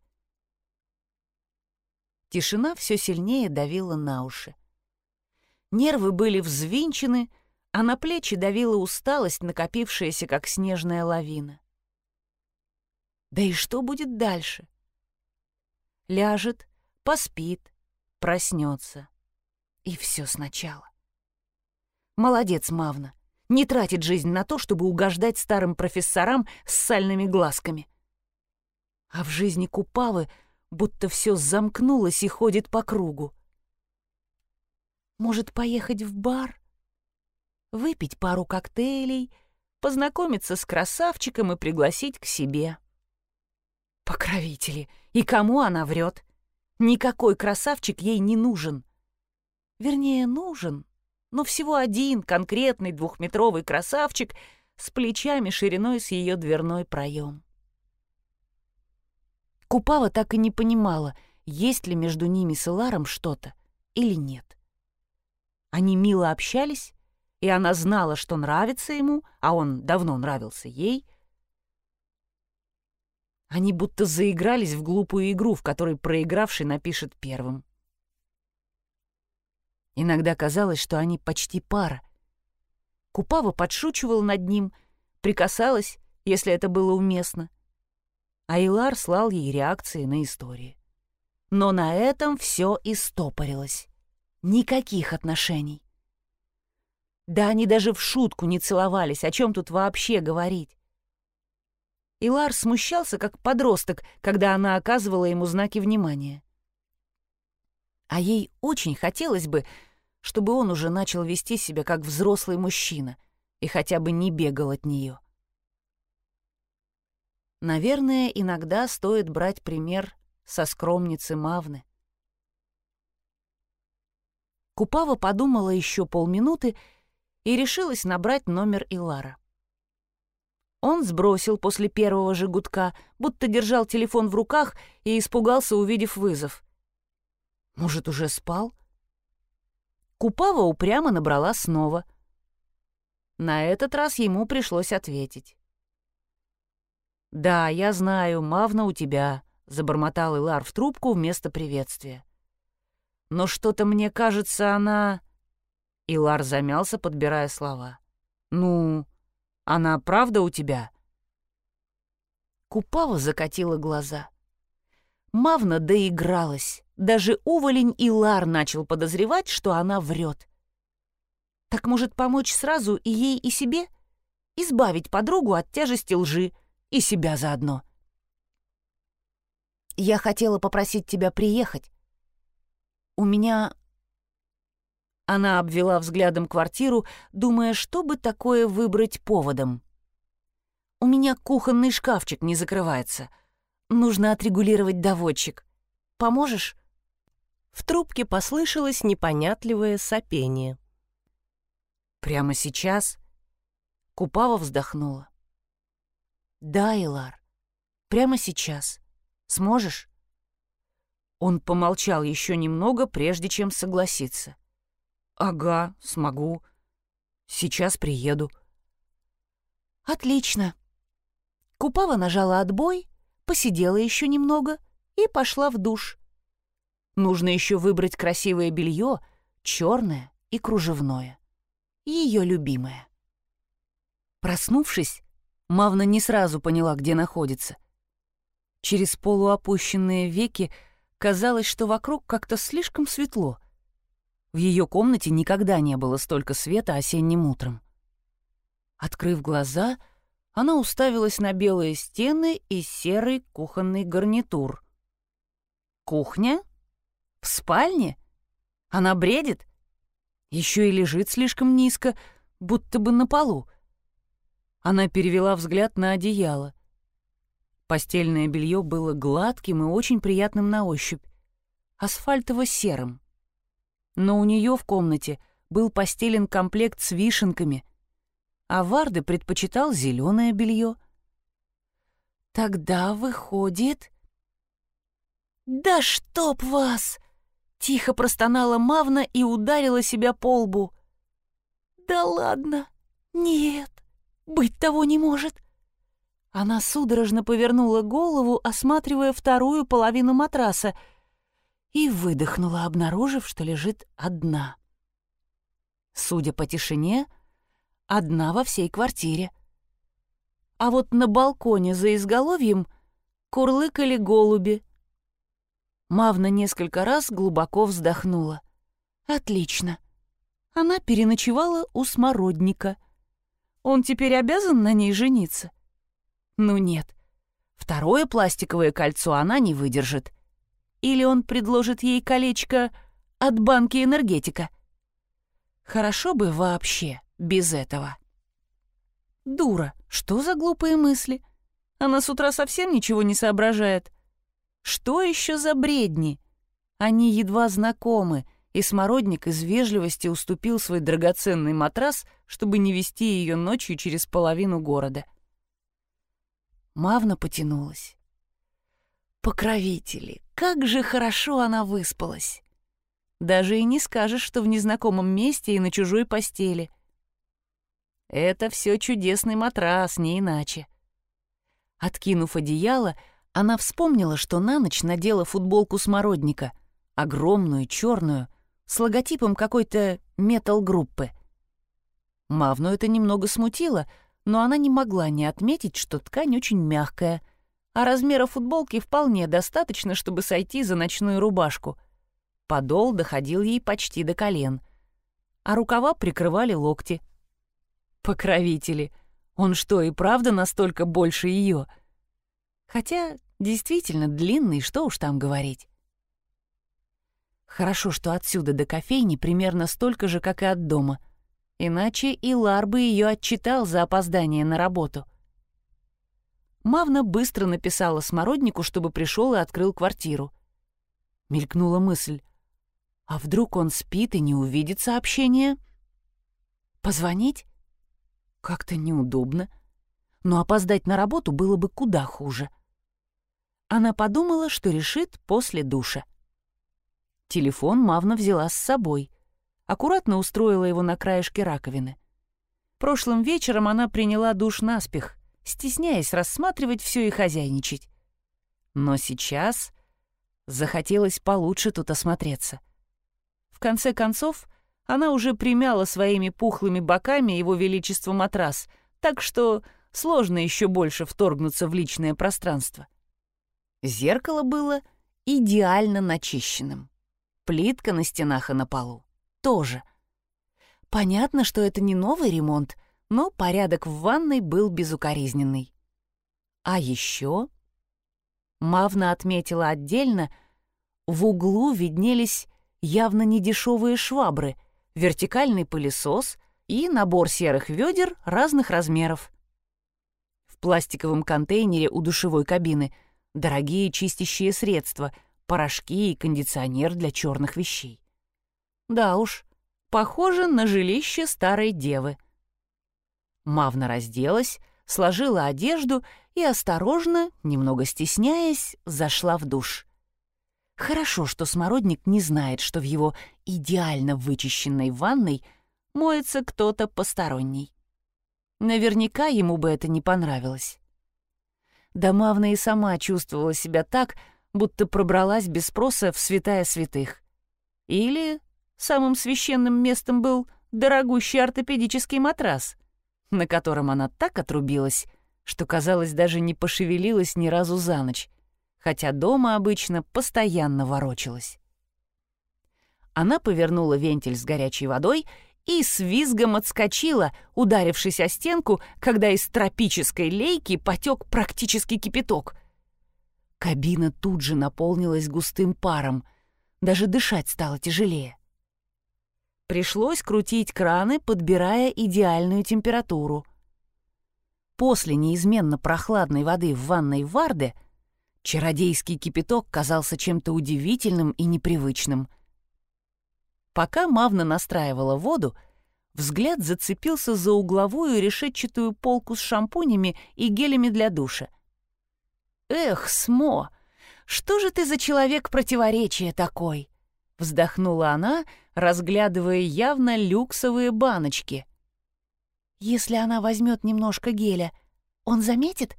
Speaker 1: Тишина все сильнее давила на уши. Нервы были взвинчены, а на плечи давила усталость, накопившаяся, как снежная лавина. Да и что будет дальше? Ляжет, поспит, проснется. И все сначала. Молодец, Мавна. Не тратит жизнь на то, чтобы угождать старым профессорам с сальными глазками. А в жизни Купавы будто все замкнулось и ходит по кругу. Может, поехать в бар? Выпить пару коктейлей, познакомиться с красавчиком и пригласить к себе. Покровители! И кому она врет? Никакой красавчик ей не нужен. Вернее, нужен, но всего один конкретный двухметровый красавчик с плечами шириной с ее дверной проем. Купава так и не понимала, есть ли между ними с Иларом что-то или нет. Они мило общались, и она знала, что нравится ему, а он давно нравился ей. Они будто заигрались в глупую игру, в которой проигравший напишет первым. Иногда казалось, что они почти пара. Купава подшучивал над ним, прикасалась, если это было уместно. А Илар слал ей реакции на истории. Но на этом все и стопорилось. Никаких отношений. Да они даже в шутку не целовались, о чем тут вообще говорить. Илар смущался, как подросток, когда она оказывала ему знаки внимания. А ей очень хотелось бы, чтобы он уже начал вести себя как взрослый мужчина и хотя бы не бегал от нее. Наверное, иногда стоит брать пример со скромницы Мавны. Купава подумала еще полминуты и решилась набрать номер Илара. Он сбросил после первого же гудка, будто держал телефон в руках и испугался, увидев вызов. Может, уже спал? Купава упрямо набрала снова. На этот раз ему пришлось ответить. «Да, я знаю, Мавна у тебя», — забормотал Илар в трубку вместо приветствия. «Но что-то мне кажется, она...» Илар замялся, подбирая слова. «Ну, она правда у тебя?» Купава закатила глаза. Мавна доигралась. Даже уволень Илар начал подозревать, что она врет. Так может помочь сразу и ей, и себе? Избавить подругу от тяжести лжи — и себя заодно. Я хотела попросить тебя приехать. У меня... Она обвела взглядом квартиру, думая, что бы такое выбрать поводом. У меня кухонный шкафчик не закрывается. Нужно отрегулировать доводчик. Поможешь?
Speaker 2: В трубке послышалось непонятливое сопение.
Speaker 1: Прямо сейчас Купава вздохнула. «Да, Илар. Прямо сейчас. Сможешь?» Он помолчал еще немного, прежде чем согласиться. «Ага, смогу. Сейчас приеду». «Отлично». Купава нажала отбой, посидела еще немного и пошла в душ. Нужно еще выбрать красивое белье, черное и кружевное. Ее любимое. Проснувшись, Мавна не сразу поняла, где находится. Через полуопущенные веки казалось, что вокруг как-то слишком светло. В ее комнате никогда не было столько света осенним утром. Открыв глаза, она уставилась на белые стены и серый кухонный гарнитур. Кухня? В спальне? Она бредит? Еще и лежит слишком низко, будто бы на полу. Она перевела взгляд на одеяло. Постельное белье было гладким и очень приятным на ощупь, асфальтово-серым. Но у нее в комнате был постелен комплект с вишенками, а Варды предпочитал зеленое белье. Тогда выходит... «Да чтоб вас!» — тихо простонала Мавна и ударила себя по лбу. «Да ладно! Нет! Быть того не может. Она судорожно повернула голову, осматривая вторую половину матраса, и выдохнула, обнаружив, что лежит одна. Судя по тишине, одна во всей квартире. А вот на балконе за изголовьем курлыкали голуби. Мавна несколько раз глубоко вздохнула. «Отлично. Она переночевала у смородника. Он теперь обязан на ней жениться? Ну нет. Второе пластиковое кольцо она не выдержит. Или он предложит ей колечко от банки энергетика. Хорошо бы вообще без этого. Дура, что за глупые мысли? Она с утра совсем ничего не соображает. Что еще за бредни? Они едва знакомы, и Смородник из вежливости уступил свой драгоценный матрас, чтобы не вести ее ночью через половину города. Мавна потянулась. Покровители, как же хорошо она выспалась! Даже и не скажешь, что в незнакомом месте и на чужой постели. Это все чудесный матрас, не иначе. Откинув одеяло, она вспомнила, что на ночь надела футболку смородника, огромную, черную, с логотипом какой-то метал-группы. Мавну это немного смутило, но она не могла не отметить, что ткань очень мягкая, а размера футболки вполне достаточно, чтобы сойти за ночную рубашку. Подол доходил ей почти до колен, а рукава прикрывали локти. Покровители! Он что, и правда настолько больше ее? Хотя, действительно, длинный, что уж там говорить. Хорошо, что отсюда до кофейни примерно столько же, как и от дома. Иначе и Лар бы ее отчитал за опоздание на работу. Мавна быстро написала смороднику, чтобы пришел и открыл квартиру. Мелькнула мысль. А вдруг он спит и не увидит сообщение? Позвонить? Как-то неудобно. Но опоздать на работу было бы куда хуже. Она подумала, что решит после душа. Телефон Мавна взяла с собой. Аккуратно устроила его на краешке раковины. Прошлым вечером она приняла душ наспех, стесняясь рассматривать все и хозяйничать. Но сейчас захотелось получше тут осмотреться. В конце концов, она уже примяла своими пухлыми боками его величество матрас, так что сложно еще больше вторгнуться в личное пространство. Зеркало было идеально начищенным. Плитка на стенах и на полу тоже. Понятно, что это не новый ремонт, но порядок в ванной был безукоризненный. А еще Мавна отметила отдельно, в углу виднелись явно недешевые швабры, вертикальный пылесос и набор серых ведер разных размеров. В пластиковом контейнере у душевой кабины дорогие чистящие средства, порошки и кондиционер для черных вещей. Да уж, похоже на жилище старой девы. Мавна разделась, сложила одежду и осторожно, немного стесняясь, зашла в душ. Хорошо, что смородник не знает, что в его идеально вычищенной ванной моется кто-то посторонний. Наверняка ему бы это не понравилось. Да Мавна и сама чувствовала себя так, будто пробралась без спроса в святая святых. Или самым священным местом был дорогущий ортопедический матрас, на котором она так отрубилась, что, казалось, даже не пошевелилась ни разу за ночь, хотя дома обычно постоянно ворочалась. Она повернула вентиль с горячей водой и с визгом отскочила, ударившись о стенку, когда из тропической лейки потек практически кипяток. Кабина тут же наполнилась густым паром, даже дышать стало тяжелее. Пришлось крутить краны, подбирая идеальную температуру. После неизменно прохладной воды в ванной Варде чародейский кипяток казался чем-то удивительным и непривычным. Пока Мавна настраивала воду, взгляд зацепился за угловую решетчатую полку с шампунями и гелями для душа. «Эх, Смо, что же ты за человек противоречия такой?» — вздохнула она, разглядывая явно люксовые баночки. «Если она возьмет немножко геля, он заметит?»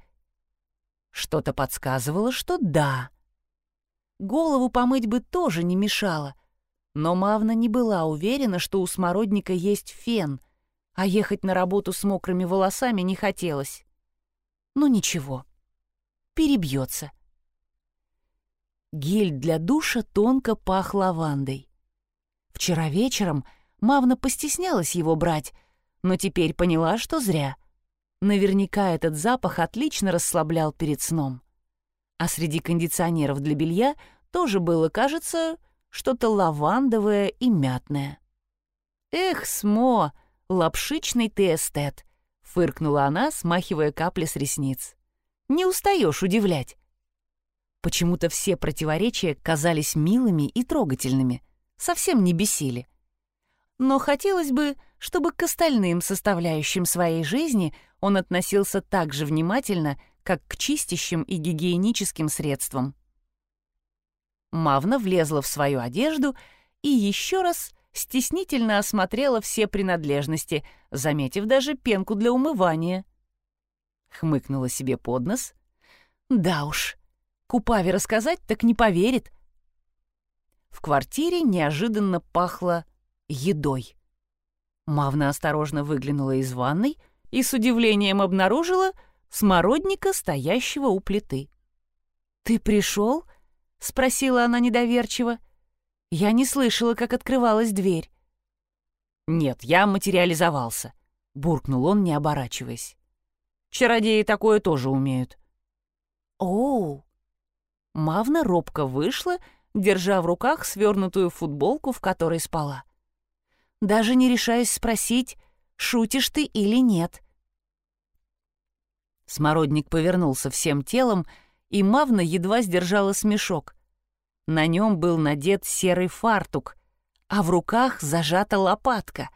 Speaker 1: Что-то подсказывало, что да. Голову помыть бы тоже не мешало, но Мавна не была уверена, что у смородника есть фен, а ехать на работу с мокрыми волосами не хотелось. Ну ничего, перебьется. Гель для душа тонко пах лавандой. Вчера вечером Мавна постеснялась его брать, но теперь поняла, что зря. Наверняка этот запах отлично расслаблял перед сном. А среди кондиционеров для белья тоже было, кажется, что-то лавандовое и мятное. «Эх, Смо, лапшичный ты эстет!» — фыркнула она, смахивая капли с ресниц. «Не устаешь удивлять. Почему-то все противоречия казались милыми и трогательными, совсем не бесили. Но хотелось бы, чтобы к остальным составляющим своей жизни он относился так же внимательно, как к чистящим и гигиеническим средствам. Мавна влезла в свою одежду и еще раз стеснительно осмотрела все принадлежности, заметив даже пенку для умывания. Хмыкнула себе под нос. «Да уж, Купаве рассказать, так не поверит. В квартире неожиданно пахло едой. Мавна осторожно выглянула из ванной и с удивлением обнаружила смородника, стоящего у плиты. «Ты пришел?» — спросила она недоверчиво. Я не слышала, как открывалась дверь. «Нет, я материализовался», — буркнул он, не оборачиваясь. «Чародеи такое тоже умеют». «Оу!» Мавна робко вышла, держа в руках свернутую футболку, в которой спала. Даже не решаясь спросить, шутишь ты или нет. Смородник повернулся всем телом, и Мавна едва сдержала смешок. На нем был надет серый фартук, а в руках зажата лопатка.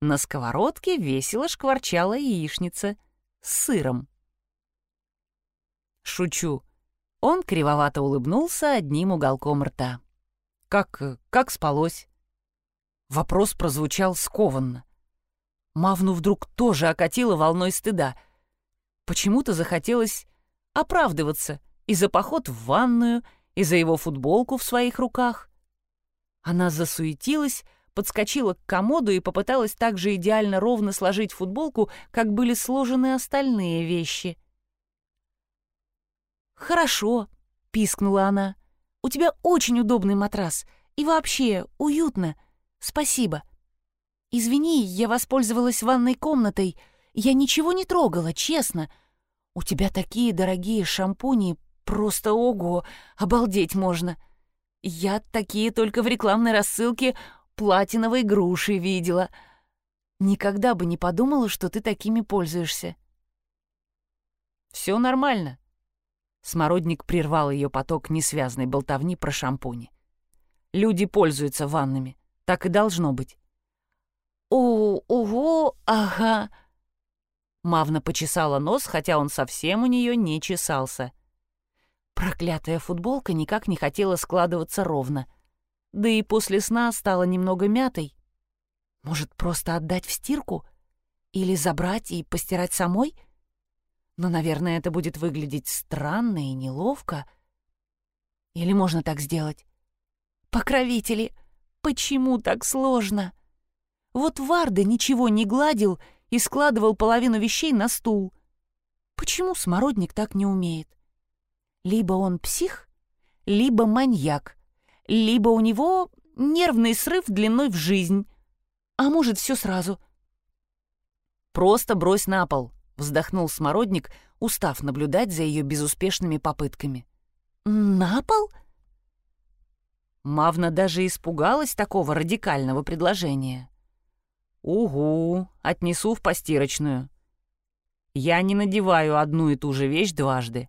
Speaker 1: На сковородке весело шкварчала яичница с сыром. Шучу. Он кривовато улыбнулся одним уголком рта. «Как... как спалось?» Вопрос прозвучал скованно. Мавну вдруг тоже окатила волной стыда. Почему-то захотелось оправдываться и за поход в ванную, и за его футболку в своих руках. Она засуетилась, подскочила к комоду и попыталась так же идеально ровно сложить футболку, как были сложены остальные вещи. «Хорошо», — пискнула она. «У тебя очень удобный матрас. И вообще, уютно. Спасибо. Извини, я воспользовалась ванной комнатой. Я ничего не трогала, честно. У тебя такие дорогие шампуни, просто ого, обалдеть можно. Я такие только в рекламной рассылке платиновой груши видела. Никогда бы не подумала, что ты такими пользуешься. Все нормально. Смородник прервал ее поток несвязной болтовни про шампуни. Люди пользуются ваннами. Так и должно быть. «О, ого, ага!» Мавна почесала нос, хотя он совсем у нее не чесался. Проклятая футболка никак не хотела складываться ровно. Да и после сна стала немного мятой. Может, просто отдать в стирку? Или забрать и постирать самой? — но, наверное, это будет выглядеть странно и неловко. Или можно так сделать? Покровители, почему так сложно? Вот Варда ничего не гладил и складывал половину вещей на стул. Почему смородник так не умеет? Либо он псих, либо маньяк, либо у него нервный срыв длиной в жизнь, а может, все сразу. Просто брось на пол, — вздохнул Смородник, устав наблюдать за ее безуспешными попытками. «На пол?» Мавна даже испугалась такого радикального предложения. «Угу, отнесу в постирочную. Я не надеваю одну и ту же вещь дважды».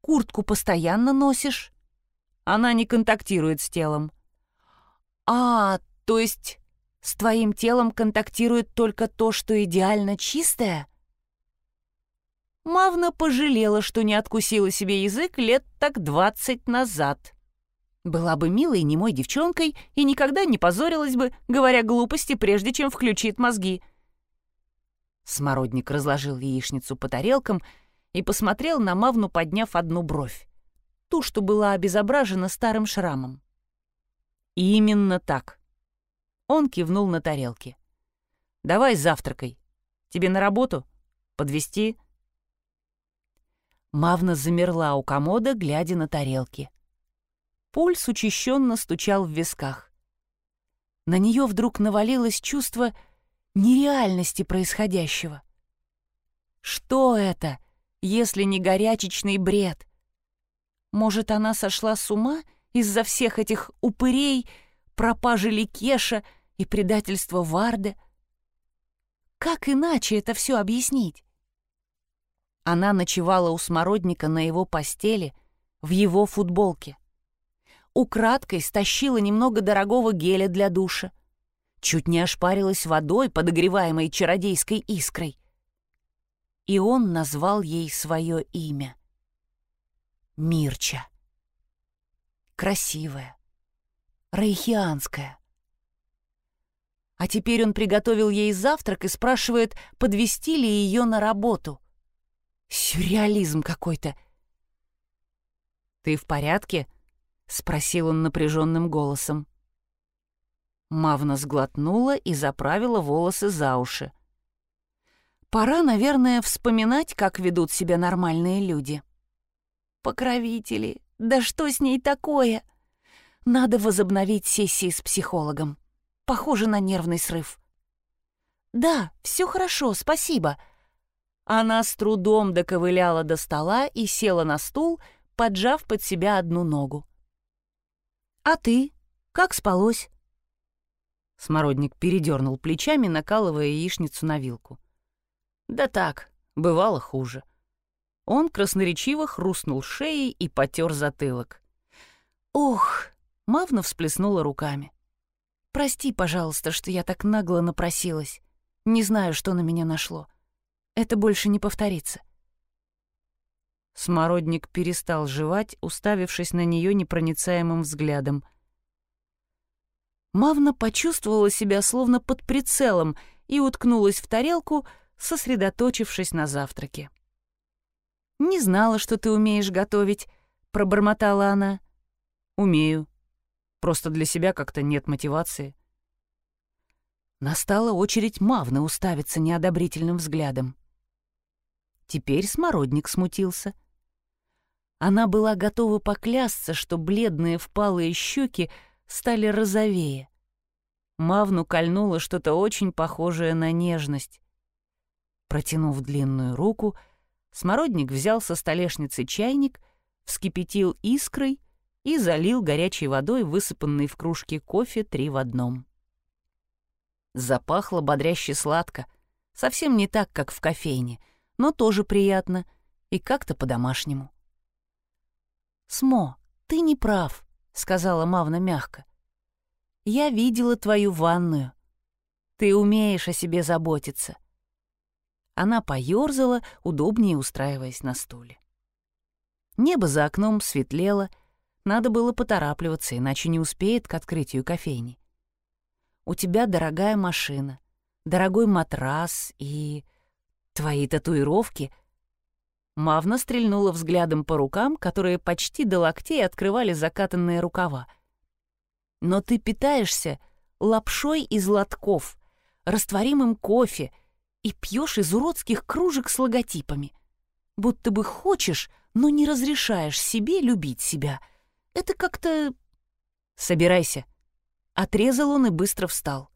Speaker 1: «Куртку постоянно носишь?» Она не контактирует с телом. «А, то есть с твоим телом контактирует только то, что идеально чистое? Мавна пожалела, что не откусила себе язык лет так двадцать назад. Была бы милой немой девчонкой и никогда не позорилась бы, говоря глупости, прежде чем включит мозги. Смородник разложил яичницу по тарелкам и посмотрел на Мавну, подняв одну бровь. Ту, что была обезображена старым шрамом. «Именно так», он кивнул на тарелки. «Давай завтракай. Тебе на работу? Подвести? Мавна замерла у комода, глядя на тарелки. Пульс учащенно стучал в висках. На нее вдруг навалилось чувство нереальности происходящего. Что это, если не горячечный бред? Может, она сошла с ума из-за всех этих упырей пропажи Ликеша и предательство Варды. Как иначе это все объяснить? Она ночевала у Смородника на его постели, в его футболке. Украдкой стащила немного дорогого геля для душа. Чуть не ошпарилась водой, подогреваемой чародейской искрой. И он назвал ей свое имя. Мирча. Красивая, рейхианская. А теперь он приготовил ей завтрак и спрашивает, подвести ли ее на работу. Сюрреализм какой-то. «Ты в порядке?» — спросил он напряженным голосом. Мавна сглотнула и заправила волосы за уши. Пора, наверное, вспоминать, как ведут себя нормальные люди. Покровители, да что с ней такое? — надо возобновить сессии с психологом. Похоже на нервный срыв. «Да, все хорошо, спасибо». Она с трудом доковыляла до стола и села на стул, поджав под себя одну ногу. «А ты? Как спалось?» Смородник передернул плечами, накалывая яичницу на вилку. «Да так, Бывало хуже. Он красноречиво хрустнул шеей и потер затылок. «Ох!» — Мавна всплеснула руками. «Прости, пожалуйста, что я так нагло напросилась. Не знаю, что на меня нашло. Это больше не повторится». Смородник перестал жевать, уставившись на нее непроницаемым взглядом. Мавна почувствовала себя словно под прицелом и уткнулась в тарелку, сосредоточившись на завтраке. «Не знала, что ты умеешь готовить», — пробормотала она. «Умею. Просто для себя как-то нет мотивации». Настала очередь Мавны уставиться неодобрительным взглядом. Теперь смородник смутился. Она была готова поклясться, что бледные впалые щеки стали розовее. Мавну кольнуло что-то очень похожее на нежность. Протянув длинную руку, смородник взял со столешницы чайник, вскипятил искрой и залил горячей водой, высыпанной в кружке кофе три в одном. Запахло бодряще сладко, совсем не так, как в кофейне, но тоже приятно и как-то по-домашнему. «Смо, ты не прав», — сказала Мавна мягко. «Я видела твою ванную. Ты умеешь о себе заботиться. Она поёрзала, удобнее устраиваясь на стуле. Небо за окном светлело, надо было поторапливаться, иначе не успеет к открытию кофейни. У тебя дорогая машина, дорогой матрас и... твои татуировки. Мавна стрельнула взглядом по рукам, которые почти до локтей открывали закатанные рукава. Но ты питаешься лапшой из лотков, растворимым кофе — и пьешь из уродских кружек с логотипами. Будто бы хочешь, но не разрешаешь себе любить себя. Это как-то... Собирайся. Отрезал он и быстро встал.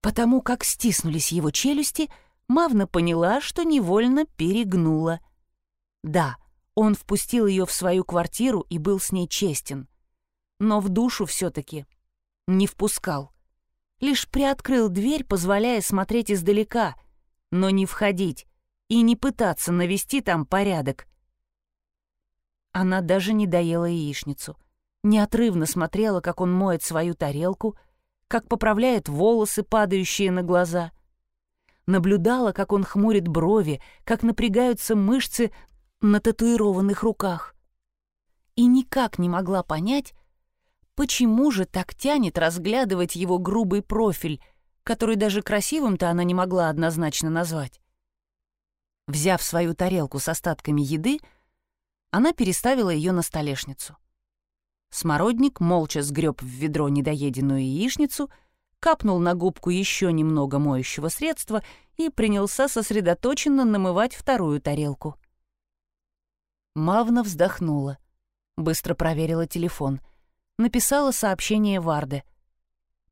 Speaker 1: Потому как стиснулись его челюсти, Мавна поняла, что невольно перегнула. Да, он впустил ее в свою квартиру и был с ней честен. Но в душу все-таки не впускал лишь приоткрыл дверь, позволяя смотреть издалека, но не входить и не пытаться навести там порядок. Она даже не доела яичницу, неотрывно смотрела, как он моет свою тарелку, как поправляет волосы, падающие на глаза. Наблюдала, как он хмурит брови, как напрягаются мышцы на татуированных руках. И никак не могла понять, Почему же так тянет разглядывать его грубый профиль, который даже красивым-то она не могла однозначно назвать? Взяв свою тарелку с остатками еды, она переставила ее на столешницу. Смородник молча сгреб в ведро недоеденную яичницу, капнул на губку еще немного моющего средства и принялся сосредоточенно намывать вторую тарелку. Мавна вздохнула. Быстро проверила телефон — написала сообщение Варде.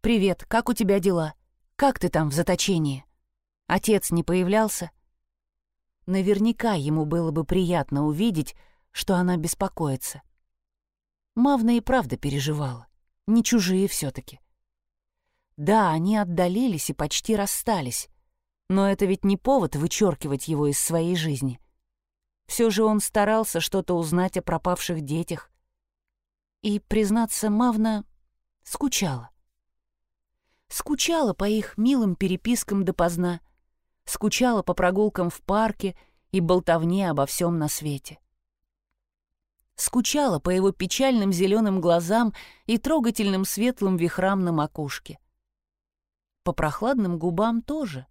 Speaker 1: «Привет, как у тебя дела? Как ты там в заточении? Отец не появлялся?» Наверняка ему было бы приятно увидеть, что она беспокоится. Мавна и правда переживала. Не чужие все таки Да, они отдалились и почти расстались, но это ведь не повод вычеркивать его из своей жизни. Все же он старался что-то узнать о пропавших детях, и, признаться, Мавна скучала. Скучала по их милым перепискам допоздна, скучала по прогулкам в парке и болтовне обо всем на свете. Скучала по его печальным зеленым глазам и трогательным светлым вихрам на макушке. По прохладным губам тоже.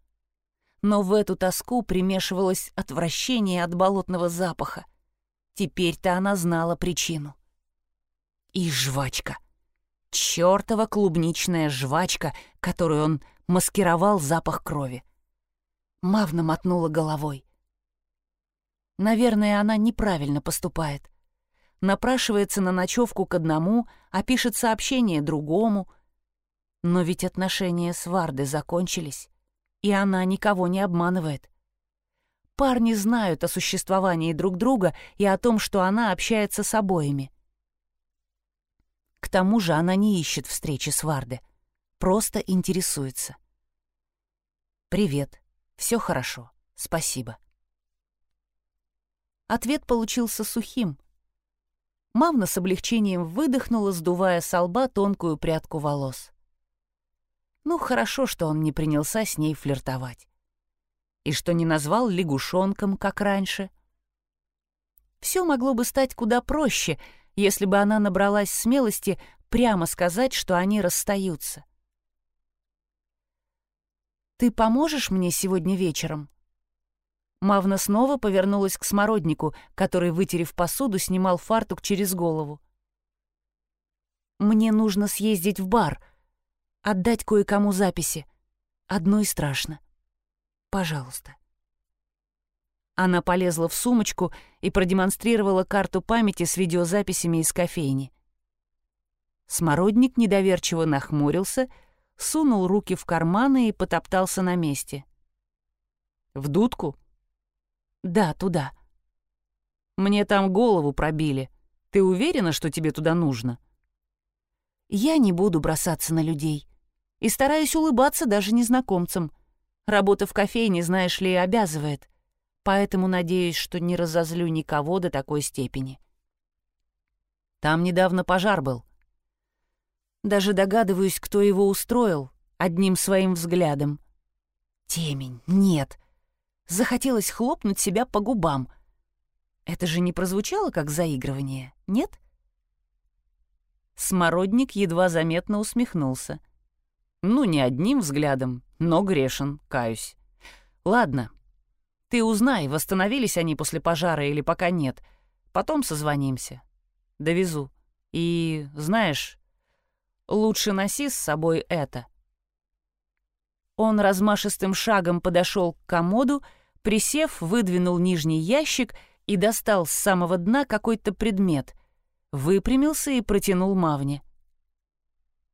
Speaker 1: Но в эту тоску примешивалось отвращение от болотного запаха. Теперь-то она знала причину. И жвачка. Чёртова клубничная жвачка, которую он маскировал запах крови. Мавна мотнула головой. Наверное, она неправильно поступает. Напрашивается на ночевку к одному, а пишет сообщение другому. Но ведь отношения с Вардой закончились, и она никого не обманывает. Парни знают о существовании друг друга и о том, что она общается с обоими. К тому же она не ищет встречи с Варде, просто интересуется. «Привет, все хорошо», — Спасибо. Ответ получился сухим. Мавна с облегчением выдохнула, сдувая со лба тонкую прядку волос. Ну, хорошо, что он не принялся с ней флиртовать. И что не назвал лягушонком, как раньше. Все могло бы стать куда проще, если бы она набралась смелости прямо сказать, что они расстаются. «Ты поможешь мне сегодня вечером?» Мавна снова повернулась к смороднику, который, вытерев посуду, снимал фартук через голову. «Мне нужно съездить в бар, отдать кое-кому записи. Одной страшно. Пожалуйста». Она полезла в сумочку и продемонстрировала карту памяти с видеозаписями из кофейни. Смородник недоверчиво нахмурился, сунул руки в карманы и потоптался на месте. «В дудку?» «Да, туда». «Мне там голову пробили. Ты уверена, что тебе туда нужно?» «Я не буду бросаться на людей. И стараюсь улыбаться даже незнакомцам. Работа в кофейне, знаешь ли, обязывает. Поэтому надеюсь, что не разозлю никого до такой степени». «Там недавно пожар был». Даже догадываюсь, кто его устроил, одним своим взглядом. Темень, нет. Захотелось хлопнуть себя по губам. Это же не прозвучало как заигрывание, нет? Смородник едва заметно усмехнулся. Ну, не одним взглядом, но грешен, каюсь. Ладно, ты узнай, восстановились они после пожара или пока нет. Потом созвонимся. Довезу. И, знаешь, лучше носи с собой это. Он размашистым шагом подошел к комоду Присев, выдвинул нижний ящик и достал с самого дна какой-то предмет. Выпрямился и протянул Мавне.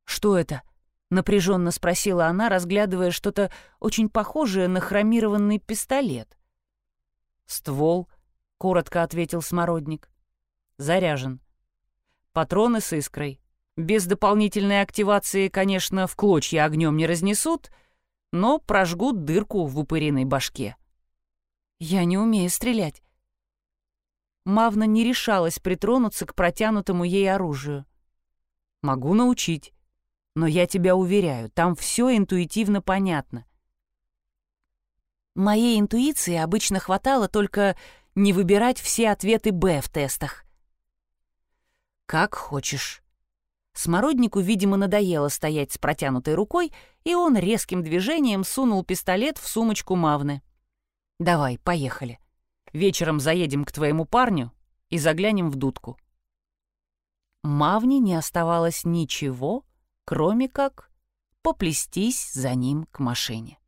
Speaker 1: «Что это?» — напряженно спросила она, разглядывая что-то очень похожее на хромированный пистолет. «Ствол», — коротко ответил Смородник. «Заряжен. Патроны с искрой. Без дополнительной активации, конечно, в клочья огнем не разнесут, но прожгут дырку в упыриной башке». Я не умею стрелять. Мавна не решалась притронуться к протянутому ей оружию. Могу научить. Но я тебя уверяю, там все интуитивно понятно. Моей интуиции обычно хватало только не выбирать все ответы «Б» в тестах. «Как хочешь». Смороднику, видимо, надоело стоять с протянутой рукой, и он резким движением сунул пистолет в сумочку Мавны. Давай, поехали. Вечером заедем к твоему парню и заглянем в дудку. Мавне не оставалось ничего, кроме как поплестись за ним к машине.